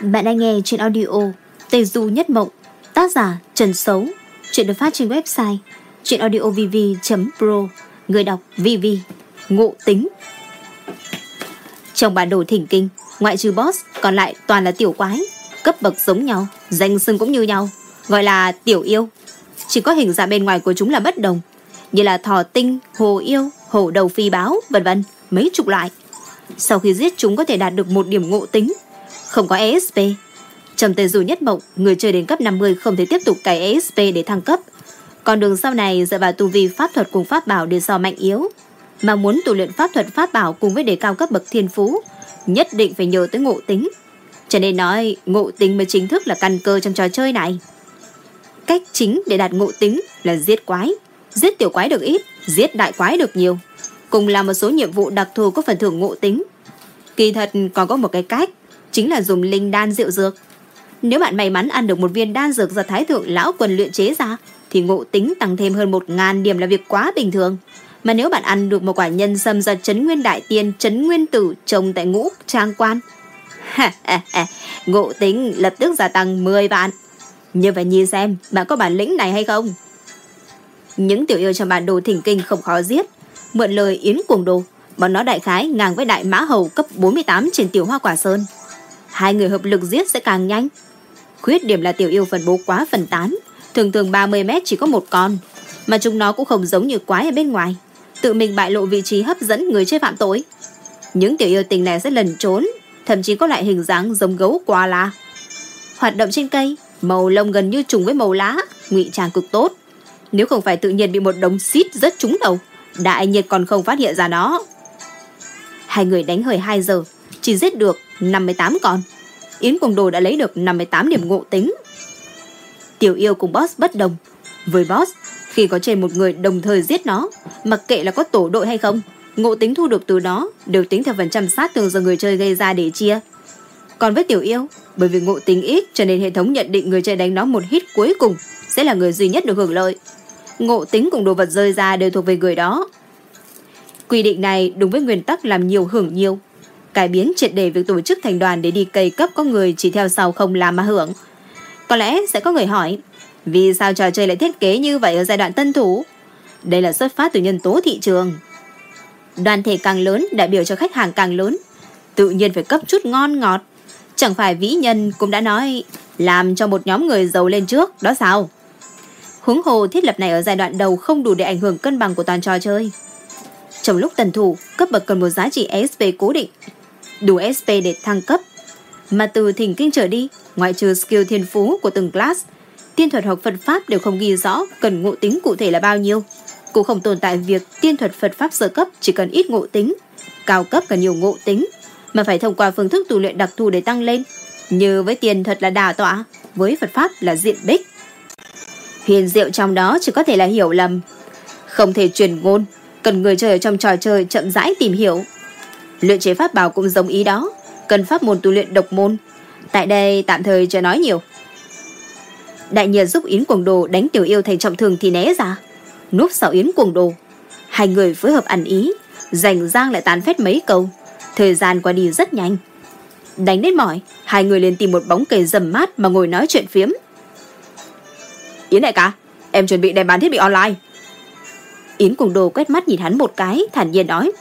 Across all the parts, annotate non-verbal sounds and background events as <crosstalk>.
Bạn đang nghe trên audio Tây Du Nhất Mộng Tác giả Trần Sấu Chuyện được phát trên website chuyệnaudiovv.pro, Người đọc VV Ngộ tính. Trong bản đồ thỉnh kinh Ngoại trừ boss còn lại toàn là tiểu quái Cấp bậc giống nhau Danh xưng cũng như nhau Gọi là tiểu yêu. Chỉ có hình dạng bên ngoài của chúng là bất đồng Như là thỏ tinh, hồ yêu, hổ đầu phi báo vân vân Mấy chục loại. Sau khi giết chúng có thể đạt được một điểm ngộ tính không có ESP. Trong tề dù nhất mộng, người chơi đến cấp 50 không thể tiếp tục cài ESP để thăng cấp. Còn đường sau này dựa vào tu vi pháp thuật cùng pháp bảo để so mạnh yếu. Mà muốn tu luyện pháp thuật pháp bảo cùng với đề cao cấp bậc thiên phú, nhất định phải nhờ tới ngộ tính. Cho nên nói ngộ tính mới chính thức là căn cơ trong trò chơi này. Cách chính để đạt ngộ tính là giết quái. Giết tiểu quái được ít, giết đại quái được nhiều. Cùng là một số nhiệm vụ đặc thù có phần thưởng ngộ tính. Kỳ thật còn có một cái cách chính là dùng linh đan rượu dược. Nếu bạn may mắn ăn được một viên đan dược do Thái Thượng Lão Quần luyện chế ra, thì ngộ tính tăng thêm hơn một ngàn điểm là việc quá bình thường. Mà nếu bạn ăn được một quả nhân sâm do chấn Nguyên Đại Tiên, chấn Nguyên Tử trồng tại ngũ trang quan, ngộ tính lập tức gia tăng 10 vạn. như vậy nhìn xem, bạn có bản lĩnh này hay không? Những tiểu yêu trong bản đồ thỉnh kinh không khó giết. Mượn lời Yến Cuồng Đồ, bọn nó đại khái ngang với đại mã hầu cấp 48 trên tiểu hoa quả sơn hai người hợp lực giết sẽ càng nhanh. Khuyết điểm là tiểu yêu phần bố quá phần tán, thường thường 30 mét chỉ có một con, mà chúng nó cũng không giống như quái ở bên ngoài, tự mình bại lộ vị trí hấp dẫn người chơi phạm tội. Những tiểu yêu tình này sẽ lần trốn, thậm chí có loại hình dáng giống gấu quá lá, Hoạt động trên cây, màu lông gần như trùng với màu lá, ngụy trang cực tốt. Nếu không phải tự nhiên bị một đống xít rất trúng đầu, đại nhiệt còn không phát hiện ra nó. Hai người đánh hơi 2 giờ, chỉ giết được 58 con. Yến cùng Đồ đã lấy được 58 điểm ngộ tính. Tiểu yêu cùng boss bất đồng. Với boss, khi có trên một người đồng thời giết nó, mặc kệ là có tổ đội hay không, ngộ tính thu được từ đó đều tính theo phần trăm sát thương do người chơi gây ra để chia. Còn với tiểu yêu, bởi vì ngộ tính ít cho nên hệ thống nhận định người chơi đánh nó một hit cuối cùng sẽ là người duy nhất được hưởng lợi. Ngộ tính cùng đồ vật rơi ra đều thuộc về người đó. Quy định này đúng với nguyên tắc làm nhiều hưởng nhiều, cải biến triệt để việc tổ chức thành đoàn để đi cây cấp có người chỉ theo sau không làm mà hưởng. Có lẽ sẽ có người hỏi, vì sao trò chơi lại thiết kế như vậy ở giai đoạn tân thủ? Đây là xuất phát từ nhân tố thị trường. Đoàn thể càng lớn đại biểu cho khách hàng càng lớn, tự nhiên phải cấp chút ngon ngọt. Chẳng phải vĩ nhân cũng đã nói làm cho một nhóm người giàu lên trước, đó sao? Huống hồ thiết lập này ở giai đoạn đầu không đủ để ảnh hưởng cân bằng của toàn trò chơi. Trong lúc tần thủ, cấp bậc cần một giá trị SP cố định, đủ SP để thăng cấp. Mà từ thỉnh kinh trở đi, ngoại trừ skill thiên phú của từng class, tiên thuật hoặc Phật Pháp đều không ghi rõ cần ngộ tính cụ thể là bao nhiêu. Cũng không tồn tại việc tiên thuật Phật Pháp sơ cấp chỉ cần ít ngộ tính, cao cấp cần nhiều ngộ tính, mà phải thông qua phương thức tu luyện đặc thù để tăng lên. Như với tiền thuật là đà tọa, với Phật Pháp là diện bích. Huyền diệu trong đó chỉ có thể là hiểu lầm. Không thể truyền ngôn, cần người chơi ở trong trò chơi chậm rãi tìm hiểu. Luyện chế pháp bảo cũng giống ý đó, cần pháp môn tu luyện độc môn. Tại đây tạm thời chưa nói nhiều. Đại nhiệt giúp Yến Cuồng Đồ đánh tiểu yêu thành trọng thương thì né ra. Núp sau Yến Cuồng Đồ. Hai người phối hợp ăn ý, rảnh giang lại tán phét mấy câu. Thời gian qua đi rất nhanh. Đánh đến mỏi, hai người liền tìm một bóng cây rầm mát mà ngồi nói chuyện phiếm. Yến đại ca, em chuẩn bị đem bán thiết bị online. Yến Cuồng Đồ quét mắt nhìn hắn một cái, thản nhiên nói.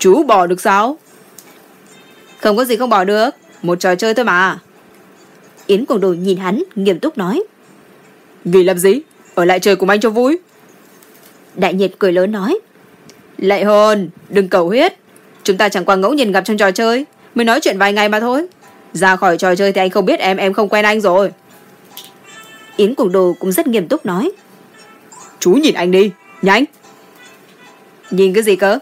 Chú bỏ được sao? Không có gì không bỏ được, một trò chơi thôi mà. Yến Quảng Đồ nhìn hắn, nghiêm túc nói. Vì làm gì? Ở lại chơi cùng anh cho vui. Đại nhiệt cười lớn nói. Lệ hồn, đừng cầu huyết. Chúng ta chẳng qua ngẫu nhiên gặp trong trò chơi, mới nói chuyện vài ngày mà thôi. Ra khỏi trò chơi thì anh không biết em, em không quen anh rồi. Yến Quảng Đồ cũng rất nghiêm túc nói. Chú nhìn anh đi, nhanh. Nhìn cái gì cơ?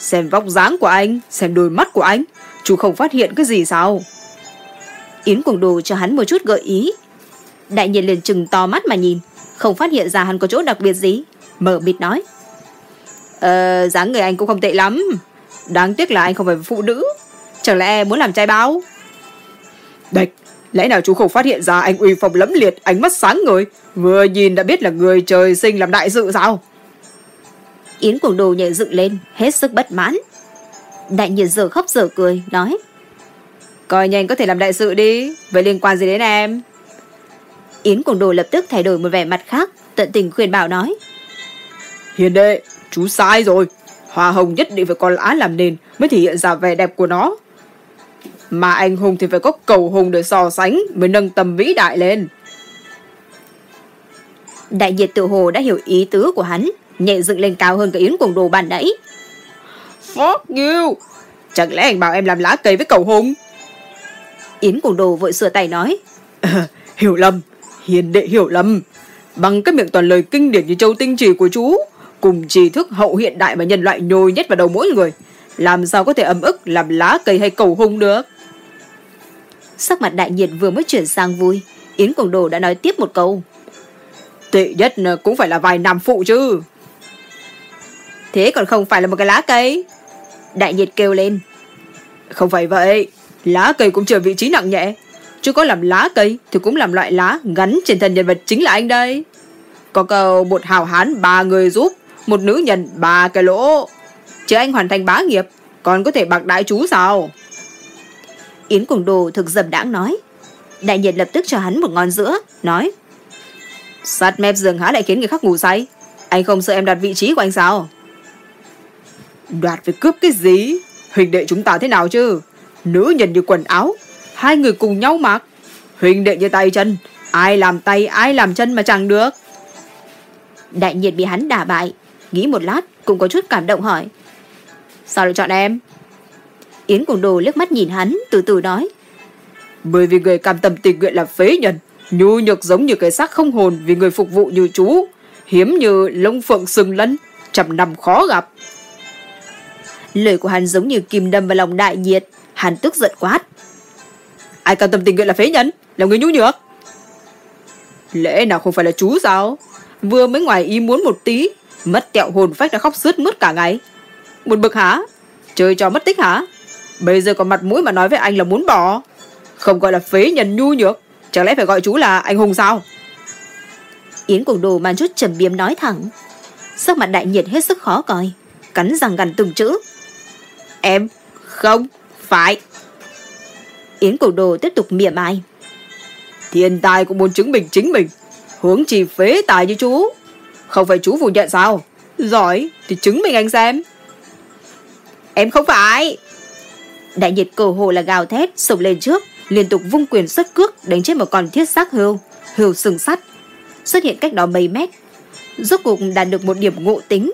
Xem vóc dáng của anh, xem đôi mắt của anh, chú không phát hiện cái gì sao? Yến quần Đồ cho hắn một chút gợi ý. Đại nhiên liền chừng to mắt mà nhìn, không phát hiện ra hắn có chỗ đặc biệt gì. Mở mịt nói. Ờ, dáng người anh cũng không tệ lắm. Đáng tiếc là anh không phải phụ nữ. Chẳng lẽ muốn làm trai bao? Địch, lẽ nào chú không phát hiện ra anh uy phong lẫm liệt, ánh mắt sáng người, vừa nhìn đã biết là người trời sinh làm đại sự sao? Yến Quảng Đồ nhảy dựng lên, hết sức bất mãn. Đại nhiệt giờ khóc giờ cười, nói. Coi nhanh có thể làm đại sự đi, vậy liên quan gì đến em? Yến Cuồng Đồ lập tức thay đổi một vẻ mặt khác, tận tình khuyên bảo nói. Hiền đệ, chú sai rồi. Hoa hồng nhất định phải có lá làm nền mới thể hiện ra vẻ đẹp của nó. Mà anh hùng thì phải có cầu hùng để so sánh mới nâng tầm vĩ đại lên. Đại nhiệt tự hồ đã hiểu ý tứ của hắn, nhẹ dựng lên cao hơn cả Yến Cuồng Đồ bàn nãy. Fuck you! Chẳng lẽ anh bảo em làm lá cây với cầu hùng? Yến Cuồng Đồ vội sửa tay nói. <laughs> hiểu lầm, hiền đệ hiểu lầm. Bằng cái miệng toàn lời kinh điển như châu tinh trì của chú, cùng tri thức hậu hiện đại mà nhân loại nhồi nhét vào đầu mỗi người, làm sao có thể ấm ức làm lá cây hay cầu hung được? Sắc mặt đại nhiệt vừa mới chuyển sang vui, Yến Cuồng Đồ đã nói tiếp một câu. Tệ nhất cũng phải là vài nam phụ chứ. Thế còn không phải là một cái lá cây? Đại nhiệt kêu lên. Không phải vậy, lá cây cũng chưa vị trí nặng nhẹ. Chứ có làm lá cây thì cũng làm loại lá gắn trên thân nhân vật chính là anh đây. Có cầu một hào hán ba người giúp, một nữ nhân ba cái lỗ. Chứ anh hoàn thành bá nghiệp, còn có thể bạc đại chú sao? Yến Cùng Đồ thực dầm đãng nói. Đại nhiệt lập tức cho hắn một ngón giữa, nói. Sát mép giường há lại khiến người khác ngủ say. Anh không sợ em đặt vị trí của anh sao? Đoạt phải cướp cái gì? Huỳnh đệ chúng ta thế nào chứ? Nữ nhân như quần áo, hai người cùng nhau mặc. Huỳnh đệ như tay chân, ai làm tay ai làm chân mà chẳng được. Đại nhiệt bị hắn đả bại, nghĩ một lát cũng có chút cảm động hỏi. Sao lại chọn em? Yến Cùng Đồ liếc mắt nhìn hắn, từ từ nói. Bởi vì người cam tâm tình nguyện là phế nhân, nhu nhược giống như cái xác không hồn vì người phục vụ như chú, hiếm như lông phượng sừng lân, trăm năm khó gặp. Lời của hắn giống như kim đâm vào lòng đại nhiệt, hắn tức giận quát. Ai cam tâm tình nguyện là phế nhân, là người nhu nhược. Lẽ nào không phải là chú sao? Vừa mới ngoài ý muốn một tí, mất tẹo hồn phách đã khóc sướt mướt cả ngày. Một bực hả? Chơi cho mất tích hả? Bây giờ còn mặt mũi mà nói với anh là muốn bỏ. Không gọi là phế nhân nhu nhược, chẳng lẽ phải gọi chú là anh hùng sao? Yến Cuồng Đồ mang chút trầm biếm nói thẳng. Sắc mặt đại nhiệt hết sức khó coi, cắn răng gằn từng chữ. Em không phải. Yến cổ Đồ tiếp tục mỉa mai. Thiên tài cũng muốn chứng minh chính mình, hướng chỉ phế tài như chú. Không phải chú phủ nhận sao? Giỏi thì chứng minh anh xem. Em không phải. Đại nhiệt cổ hồ là gào thét, sụp lên trước, liên tục vung quyền xuất cước đánh chết một con thiết xác hươu, hươu sừng sắt, xuất hiện cách đó mấy mét. Rốt cuộc đạt được một điểm ngộ tính.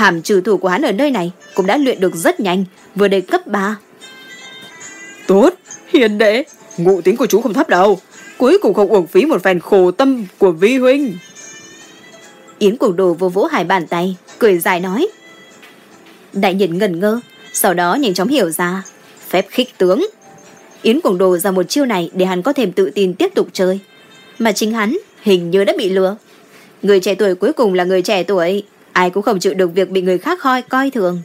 Hàm trừ thủ của hắn ở nơi này cũng đã luyện được rất nhanh, vừa đầy cấp 3. Tốt, hiền đệ, ngộ tính của chú không thấp đâu. Cuối cùng không uổng phí một phen khổ tâm của vi huynh. Yến Cuồng Đồ vô vỗ hai bàn tay, cười dài nói. Đại nhiệt ngẩn ngơ, sau đó nhanh chóng hiểu ra. Phép khích tướng. Yến Cuồng Đồ ra một chiêu này để hắn có thêm tự tin tiếp tục chơi. Mà chính hắn hình như đã bị lừa. Người trẻ tuổi cuối cùng là người trẻ tuổi, ai cũng không chịu được việc bị người khác coi coi thường.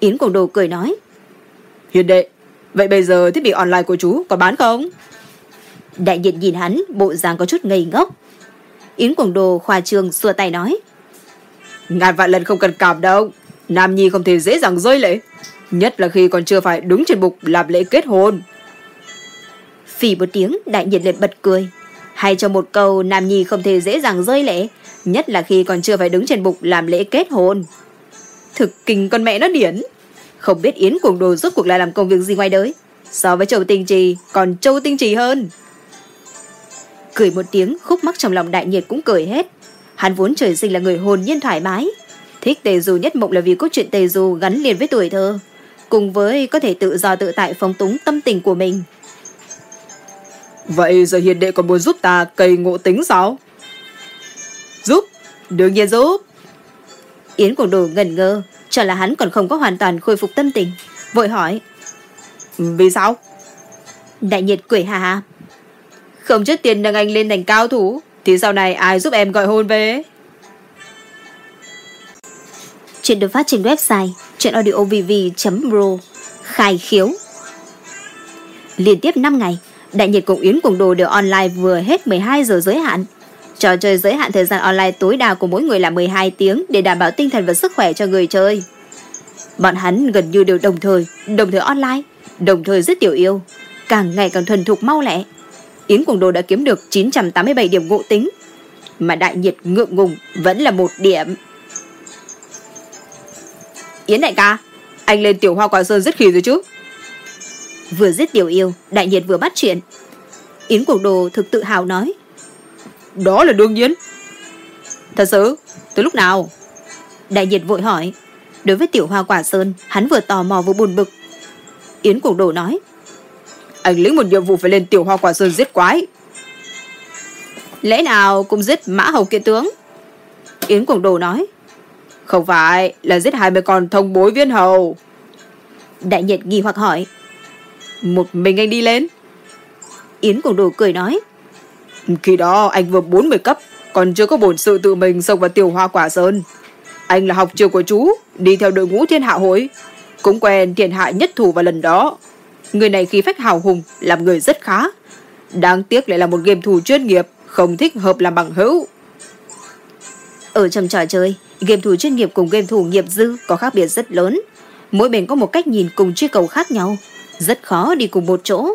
Yến Cuồng Đồ cười nói. Hiền đệ, vậy bây giờ thiết bị online của chú có bán không? Đại nhiệt nhìn hắn, bộ dáng có chút ngây ngốc. Yến Cuồng Đồ khoa trường xua tay nói. Ngàn vạn lần không cần cảm động. Nam Nhi không thể dễ dàng rơi lệ. Nhất là khi còn chưa phải đứng trên bục làm lễ kết hôn. Phỉ một tiếng, đại nhiệt liệt bật cười. Hay cho một câu Nam Nhi không thể dễ dàng rơi lệ. Nhất là khi còn chưa phải đứng trên bục làm lễ kết hôn. Thực kinh con mẹ nó điển. Không biết Yến Cuồng Đồ rốt cuộc là làm công việc gì ngoài đời. So với Châu Tinh Trì, còn Châu Tinh Trì hơn. Cười một tiếng, khúc mắc trong lòng đại nhiệt cũng cười hết. Hắn vốn trời sinh là người hồn nhiên thoải mái. Thích tề dù nhất mộng là vì cốt truyện tề dù gắn liền với tuổi thơ. Cùng với có thể tự do tự tại phóng túng tâm tình của mình. Vậy giờ hiền đệ còn muốn giúp ta cây ngộ tính sao? Giúp, đương nhiên giúp. Yến Quảng Đồ ngần ngơ, cho là hắn còn không có hoàn toàn khôi phục tâm tình. Vội hỏi. Vì sao? Đại nhiệt cười hà hà. Không trước tiền nâng anh lên thành cao thủ Thì sau này ai giúp em gọi hôn về Chuyện được phát trên website chuyenaudiovv.pro Khai khiếu Liên tiếp 5 ngày Đại nhiệt cùng Yến cùng đồ đều online vừa hết 12 giờ giới hạn Trò chơi giới hạn thời gian online tối đa của mỗi người là 12 tiếng để đảm bảo tinh thần và sức khỏe cho người chơi. Bọn hắn gần như đều đồng thời, đồng thời online, Đồng thời giết tiểu yêu, càng ngày càng thuần thục mau lẹ. Yến Cuồng Đồ đã kiếm được 987 điểm ngộ tính, mà đại nhiệt ngượng ngùng vẫn là một điểm. Yến đại ca, anh lên tiểu hoa quả sơn rất khỉ rồi chứ? Vừa giết tiểu yêu, đại nhiệt vừa bắt chuyện. Yến Cuồng Đồ thực tự hào nói. Đó là đương nhiên. Thật sự, từ lúc nào? Đại nhiệt vội hỏi. Đối với tiểu hoa quả sơn, hắn vừa tò mò vừa buồn bực. Yến Cuồng Đồ nói. Anh lĩnh một nhiệm vụ phải lên tiểu hoa quả sơn giết quái. Lẽ nào cũng giết mã hầu kiện tướng? Yến Cuồng Đồ nói. Không phải, là giết hai mươi con thông bối viên hầu. Đại nhiệt nghi hoặc hỏi. Một mình anh đi lên. Yến Cuồng Đồ cười nói. Khi đó anh vừa 40 cấp, còn chưa có bổn sự tự mình xông vào tiểu hoa quả sơn. Anh là học trường của chú, đi theo đội ngũ thiên hạ hội. Cũng quen thiên hạ nhất thủ vào lần đó. Người này khí phách hào hùng, làm người rất khá. Đáng tiếc lại là một game thủ chuyên nghiệp, không thích hợp làm bằng hữu. Ở trong trò chơi, game thủ chuyên nghiệp cùng game thủ nghiệp dư có khác biệt rất lớn. Mỗi bên có một cách nhìn cùng truy cầu khác nhau. Rất khó đi cùng một chỗ.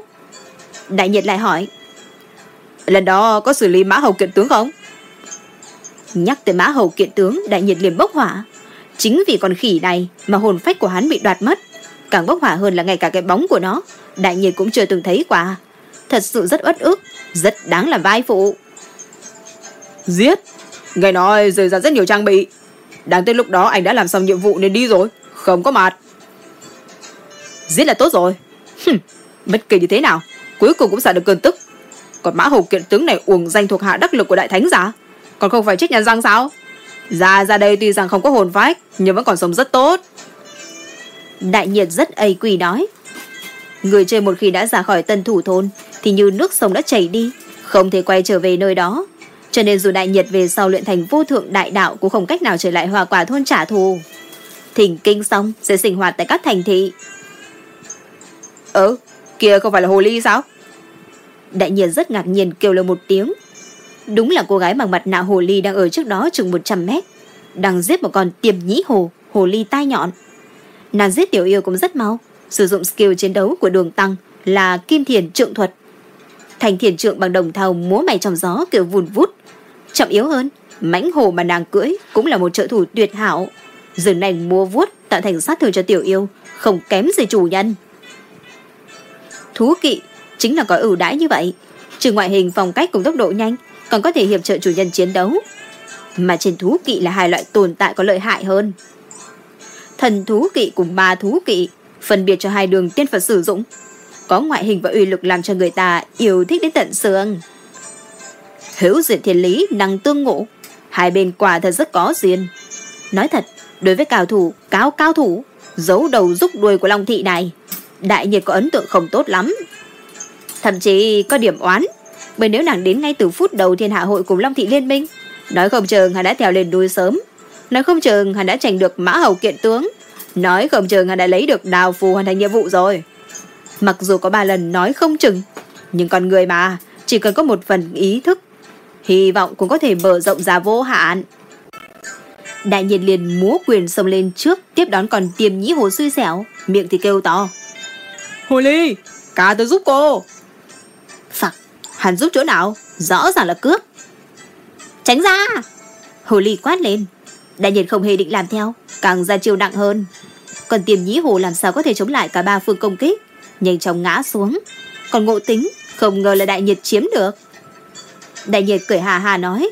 Đại nhiệt lại hỏi. Lần đó có xử lý mã hầu kiện tướng không? Nhắc tới mã hầu kiện tướng, đại nhiệt liền bốc hỏa. Chính vì con khỉ này mà hồn phách của hắn bị đoạt mất. Càng bốc hỏa hơn là ngay cả cái bóng của nó. Đại nhiệt cũng chưa từng thấy qua. Thật sự rất uất ức, rất đáng làm vai phụ. Giết! Nghe nói rời ra rất nhiều trang bị. Đáng tiếc lúc đó anh đã làm xong nhiệm vụ nên đi rồi. Không có mặt. Giết là tốt rồi. Hừm, bất kỳ như thế nào, cuối cùng cũng xả được cơn tức. Còn mã hầu kiện tướng này uổng danh thuộc hạ đắc lực của đại thánh giả. Còn không phải trách nhà răng sao? Ra ra đây tuy rằng không có hồn phách, nhưng vẫn còn sống rất tốt. Đại nhiệt rất ây quỳ nói. Người chơi một khi đã ra khỏi tân thủ thôn, thì như nước sông đã chảy đi, không thể quay trở về nơi đó. Cho nên dù đại nhiệt về sau luyện thành vô thượng đại đạo cũng không cách nào trở lại hòa quả thôn trả thù. Thỉnh kinh xong sẽ sinh hoạt tại các thành thị. Ừ, kia không phải là hồ ly sao? Đại nhiên rất ngạc nhiên kêu lên một tiếng. Đúng là cô gái bằng mặt nạ hồ ly đang ở trước đó chừng 100 mét. Đang giết một con tiềm nhĩ hồ, hồ ly tai nhọn. Nàng giết tiểu yêu cũng rất mau. Sử dụng skill chiến đấu của đường tăng là kim thiền trượng thuật. Thành thiền trượng bằng đồng thau múa mày trong gió kiểu vùn vút. Chậm yếu hơn, mãnh hồ mà nàng cưỡi cũng là một trợ thủ tuyệt hảo. Dường nành múa vuốt tạo thành sát thương cho tiểu yêu, không kém gì chủ nhân. Thú kỵ chính là có ưu đãi như vậy. Trừ ngoại hình phong cách cùng tốc độ nhanh, còn có thể hiệp trợ chủ nhân chiến đấu. Mà trên thú kỵ là hai loại tồn tại có lợi hại hơn. Thần thú kỵ cùng ba thú kỵ phân biệt cho hai đường tiên Phật sử dụng. Có ngoại hình và uy lực làm cho người ta yêu thích đến tận xương. Hữu diện thiên lý, năng tương ngộ. Hai bên quả thật rất có duyên. Nói thật, đối với cao thủ, cao cao thủ, giấu đầu rúc đuôi của Long Thị này, đại nhiệt có ấn tượng không tốt lắm. Thậm chí có điểm oán, bởi nếu nàng đến ngay từ phút đầu thiên hạ hội cùng Long Thị liên minh, nói không chừng hắn đã theo lên đuôi sớm, nói không chừng hắn đã giành được mã hầu kiện tướng, nói không chừng hắn đã lấy được đào phù hoàn thành nhiệm vụ rồi. Mặc dù có ba lần nói không chừng, nhưng con người mà, chỉ cần có một phần ý thức, hy vọng cũng có thể mở rộng ra vô hạn. Đại nhiệt liền múa quyền xông lên trước tiếp đón còn tiềm nhĩ hồ xui xẻo, miệng thì kêu to. Hồ ly, cá tôi giúp cô. Hắn giúp chỗ nào? Rõ ràng là cướp. Tránh ra! Hồ ly quát lên. Đại nhiệt không hề định làm theo, càng ra chiêu nặng hơn. Còn tiềm nhĩ hồ làm sao có thể chống lại cả ba phương công kích, nhanh chóng ngã xuống. Còn ngộ tính, không ngờ là đại nhiệt chiếm được. Đại nhiệt cười hà hà nói.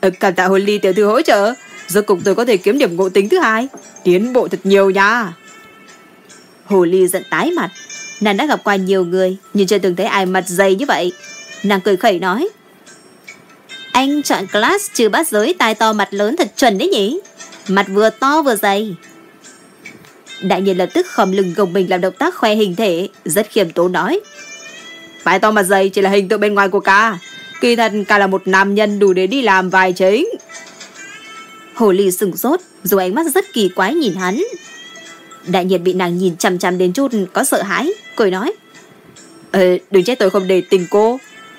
Ờ, cảm tạ hồ ly tiểu thư hỗ trợ, Rốt cùng tôi có thể kiếm điểm ngộ tính thứ hai Tiến bộ thật nhiều nha Hồ ly giận tái mặt Nàng đã gặp qua nhiều người Nhưng chưa từng thấy ai mặt dày như vậy. Nàng cười khẩy nói Anh chọn class trừ bát giới tai to mặt lớn thật chuẩn đấy nhỉ? Mặt vừa to vừa dày. Đại nhiên lập tức khom lưng gồng mình làm động tác khoe hình thể Rất khiêm tốn nói Tai to mặt dày chỉ là hình tượng bên ngoài của ca Kỳ thật ca là một nam nhân đủ để đi làm vài chính Hồ ly sừng sốt, dù ánh mắt rất kỳ quái nhìn hắn. Đại nhiệt bị nàng nhìn chằm chằm đến chút có sợ hãi, cười nói. Ê, đừng trách tôi không để tình cô.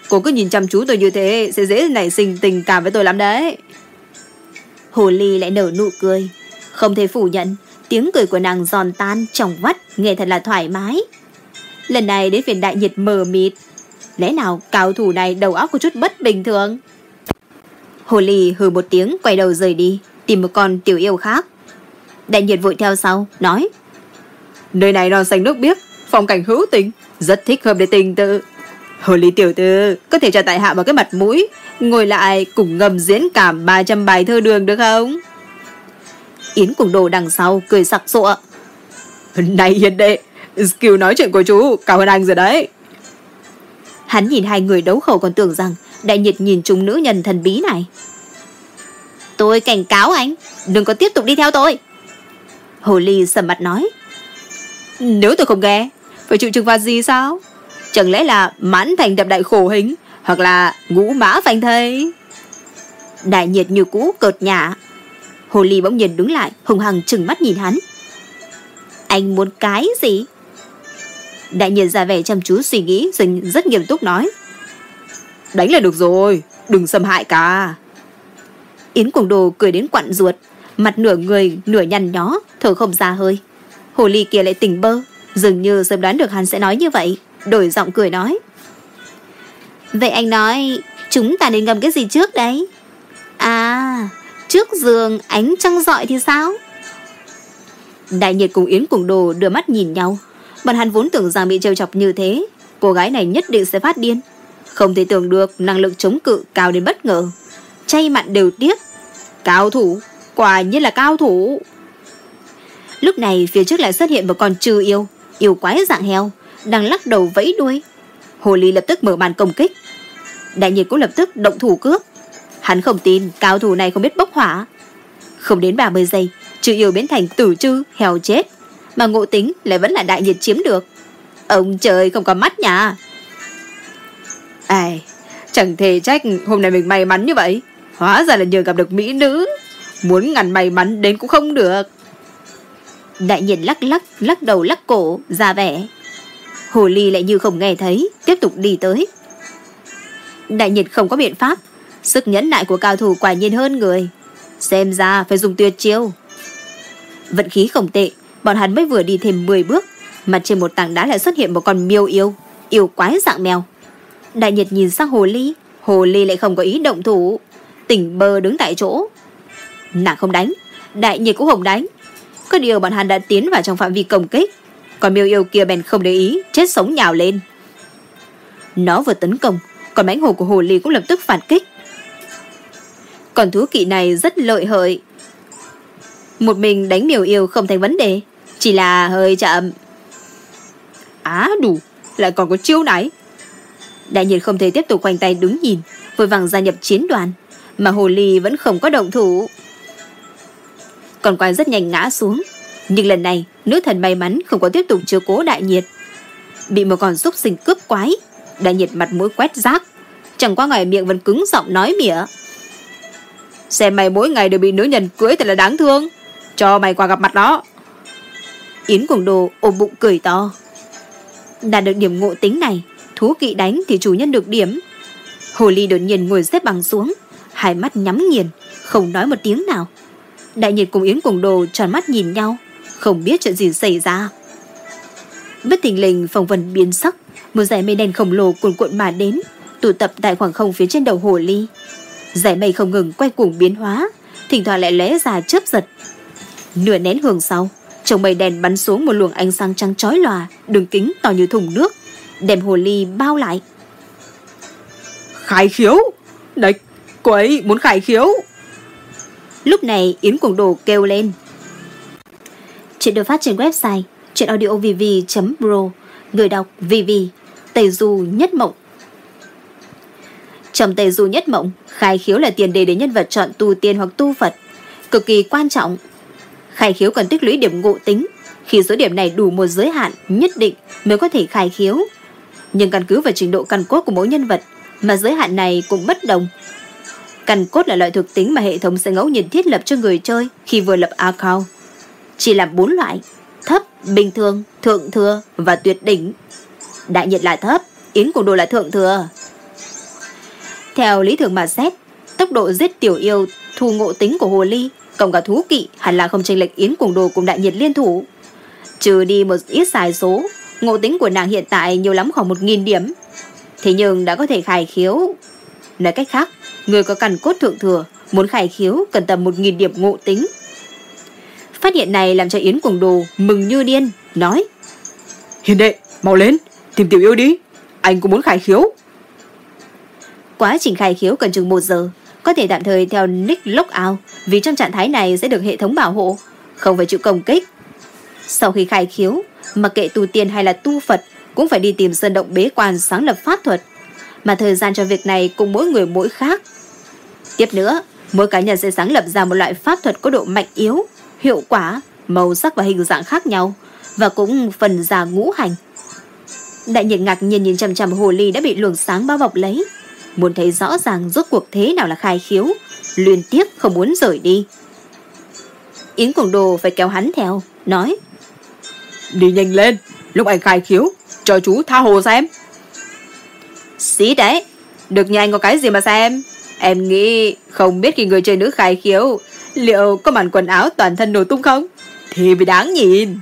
Cô cứ nhìn chăm chú tôi như thế sẽ dễ nảy sinh tình cảm với tôi lắm đấy. Hồ ly lại nở nụ cười. Không thể phủ nhận, tiếng cười của nàng giòn tan, trong vắt, nghe thật là thoải mái. Lần này đến phiền đại nhiệt mờ mịt. Lẽ nào cao thủ này đầu óc có chút bất bình thường? Hồ ly hừ một tiếng quay đầu rời đi, tìm một con tiểu yêu khác. Đại nhiệt vội theo sau, nói. Nơi này non xanh nước biếc, phong cảnh hữu tình, rất thích hợp để tình tự. Hồ ly tiểu tư, có thể cho tại hạ vào cái mặt mũi, ngồi lại cùng ngầm diễn cảm 300 bài thơ đường được không? Yến cùng đồ đằng sau cười sặc sụa. Này hiền đệ, skill nói chuyện của chú cao hơn anh rồi đấy. Hắn nhìn hai người đấu khẩu còn tưởng rằng đại nhiệt nhìn chúng nữ nhân thần bí này. Tôi cảnh cáo anh, đừng có tiếp tục đi theo tôi. Hồ Ly sầm mặt nói. Nếu tôi không nghe, phải chịu trừng phạt gì sao? Chẳng lẽ là mãn thành đập đại khổ hình, hoặc là ngũ mã phanh thây? Đại nhiệt như cũ cợt nhả. Hồ Ly bỗng nhiên đứng lại, hùng hằng trừng mắt nhìn hắn. Anh muốn cái gì? Đại nhiệt ra vẻ chăm chú suy nghĩ rồi rất nghiêm túc nói. Đánh là được rồi, đừng xâm hại cả. Yến Cuồng Đồ cười đến quặn ruột, mặt nửa người nửa nhăn nhó, thở không ra hơi. Hồ ly kia lại tỉnh bơ, dường như sớm đoán được hắn sẽ nói như vậy, đổi giọng cười nói. Vậy anh nói, chúng ta nên ngâm cái gì trước đấy? À, trước giường ánh trăng rọi thì sao? Đại nhiệt cùng Yến cùng đồ đưa mắt nhìn nhau. Bọn hắn vốn tưởng rằng bị trêu chọc như thế, cô gái này nhất định sẽ phát điên. Không thể tưởng được năng lực chống cự cao đến bất ngờ. Chay mặn đều tiếc. Cao thủ, quả như là cao thủ. Lúc này phía trước lại xuất hiện một con trừ yêu, yêu quái dạng heo, đang lắc đầu vẫy đuôi. Hồ ly lập tức mở màn công kích. Đại nhiệt cũng lập tức động thủ cướp. Hắn không tin cao thủ này không biết bốc hỏa. Không đến 30 giây, trừ yêu biến thành tử trư, heo chết. Mà ngộ tính lại vẫn là đại nhiệt chiếm được. Ông trời không có mắt nhà. Ai, chẳng thể trách hôm nay mình may mắn như vậy. Hóa ra là nhờ gặp được mỹ nữ. Muốn ngăn may mắn đến cũng không được. Đại nhiệt lắc lắc, lắc đầu lắc cổ, ra vẻ. Hồ ly lại như không nghe thấy, tiếp tục đi tới. Đại nhiệt không có biện pháp, sức nhẫn nại của cao thủ quả nhiên hơn người. Xem ra phải dùng tuyệt chiêu. Vận khí không tệ, bọn hắn mới vừa đi thêm 10 bước, mặt trên một tảng đá lại xuất hiện một con miêu yêu, yêu quái dạng mèo. Đại nhiệt nhìn sang hồ ly, hồ ly lại không có ý động thủ, tỉnh bơ đứng tại chỗ. Nàng không đánh, đại nhiệt cũng không đánh. Có điều bọn hắn đã tiến vào trong phạm vi công kích, còn miêu yêu kia bèn không để ý, chết sống nhào lên. Nó vừa tấn công, còn mãnh hồ của hồ ly cũng lập tức phản kích. Còn thú kỵ này rất lợi hợi. Một mình đánh miêu yêu không thành vấn đề, chỉ là hơi chậm. Á đủ, lại còn có chiêu này. Đại nhiệt không thể tiếp tục khoanh tay đứng nhìn, vội vàng gia nhập chiến đoàn, mà hồ ly vẫn không có động thủ. Còn quái rất nhanh ngã xuống, nhưng lần này nữ thần may mắn không có tiếp tục chứa cố đại nhiệt. Bị một con xúc sinh cướp quái, đại nhiệt mặt mũi quét rác, chẳng qua ngoài miệng vẫn cứng giọng nói mỉa. Xem mày mỗi ngày đều bị nữ nhân cưới thật là đáng thương, cho mày qua gặp mặt đó Yến Cuồng Đồ ôm bụng cười to. Đạt được điểm ngộ tính này, thú kỵ đánh thì chủ nhân được điểm. Hồ ly đột nhiên ngồi xếp bằng xuống, hai mắt nhắm nghiền, không nói một tiếng nào. Đại nhiệt cùng Yến cùng Đồ tròn mắt nhìn nhau, không biết chuyện gì xảy ra. Bất tình lình phòng vần biến sắc, một dải mây đen khổng lồ cuồn cuộn mà đến, tụ tập tại khoảng không phía trên đầu hồ ly. Dải mây không ngừng quay cuồng biến hóa, thỉnh thoảng lại lóe ra chớp giật. Nửa nén hương sau, trong mây đen bắn xuống một luồng ánh sáng trắng chói lòa, đường kính to như thùng nước, đem hồ ly bao lại. khải khiếu! Đấy, cô ấy muốn khải khiếu! Lúc này Yến Cuồng Đồ kêu lên. Chuyện được phát trên website chuyenaudiovv.pro Người đọc VV tề Du Nhất Mộng Trong tề Du Nhất Mộng, khai khiếu là tiền đề để nhân vật chọn tu tiên hoặc tu Phật, cực kỳ quan trọng. Khai khiếu cần tích lũy điểm ngộ tính, khi số điểm này đủ một giới hạn nhất định mới có thể khai khiếu. Nhưng căn cứ vào trình độ căn cốt của mỗi nhân vật mà giới hạn này cũng bất đồng. Căn cốt là loại thuộc tính mà hệ thống sẽ ngẫu nhiên thiết lập cho người chơi khi vừa lập account. Chỉ làm bốn loại, thấp, bình thường, thượng thừa và tuyệt đỉnh. Đại nhiệt là thấp, yến cùng đồ là thượng thừa. Theo lý thường mà xét, tốc độ giết tiểu yêu thu ngộ tính của hồ ly cộng cả thú kỵ hẳn là không chênh lệch yến cùng đồ cùng đại nhiệt liên thủ. Trừ đi một ít xài số, Ngộ tính của nàng hiện tại nhiều lắm khoảng một nghìn điểm. Thế nhưng đã có thể khai khiếu. Nói cách khác, người có căn cốt thượng thừa, muốn khai khiếu cần tầm một nghìn điểm ngộ tính. Phát hiện này làm cho Yến Cuồng Đồ mừng như điên, nói Hiền đệ, mau lên, tìm tiểu yêu đi. Anh cũng muốn khai khiếu. Quá trình khai khiếu cần chừng một giờ, có thể tạm thời theo nick lockout vì trong trạng thái này sẽ được hệ thống bảo hộ, không phải chịu công kích. Sau khi khai khiếu, mặc kệ tu tiên hay là tu Phật cũng phải đi tìm sơn động bế quan sáng lập pháp thuật, mà thời gian cho việc này cùng mỗi người mỗi khác. Tiếp nữa, mỗi cá nhân sẽ sáng lập ra một loại pháp thuật có độ mạnh yếu, hiệu quả, màu sắc và hình dạng khác nhau, và cũng phần ra ngũ hành. Đại nhiệt ngạc nhiên nhìn chằm chằm hồ ly đã bị luồng sáng bao bọc lấy, muốn thấy rõ ràng rốt cuộc thế nào là khai khiếu, liên tiếp không muốn rời đi. Yến Cuồng Đồ phải kéo hắn theo, nói Đi nhanh lên, lúc anh khai khiếu, cho chú tha hồ xem. Xí đấy, được nhanh có cái gì mà xem. Em nghĩ không biết khi người chơi nữ khai khiếu, liệu có màn quần áo toàn thân nổ tung không? Thì mới đáng nhìn.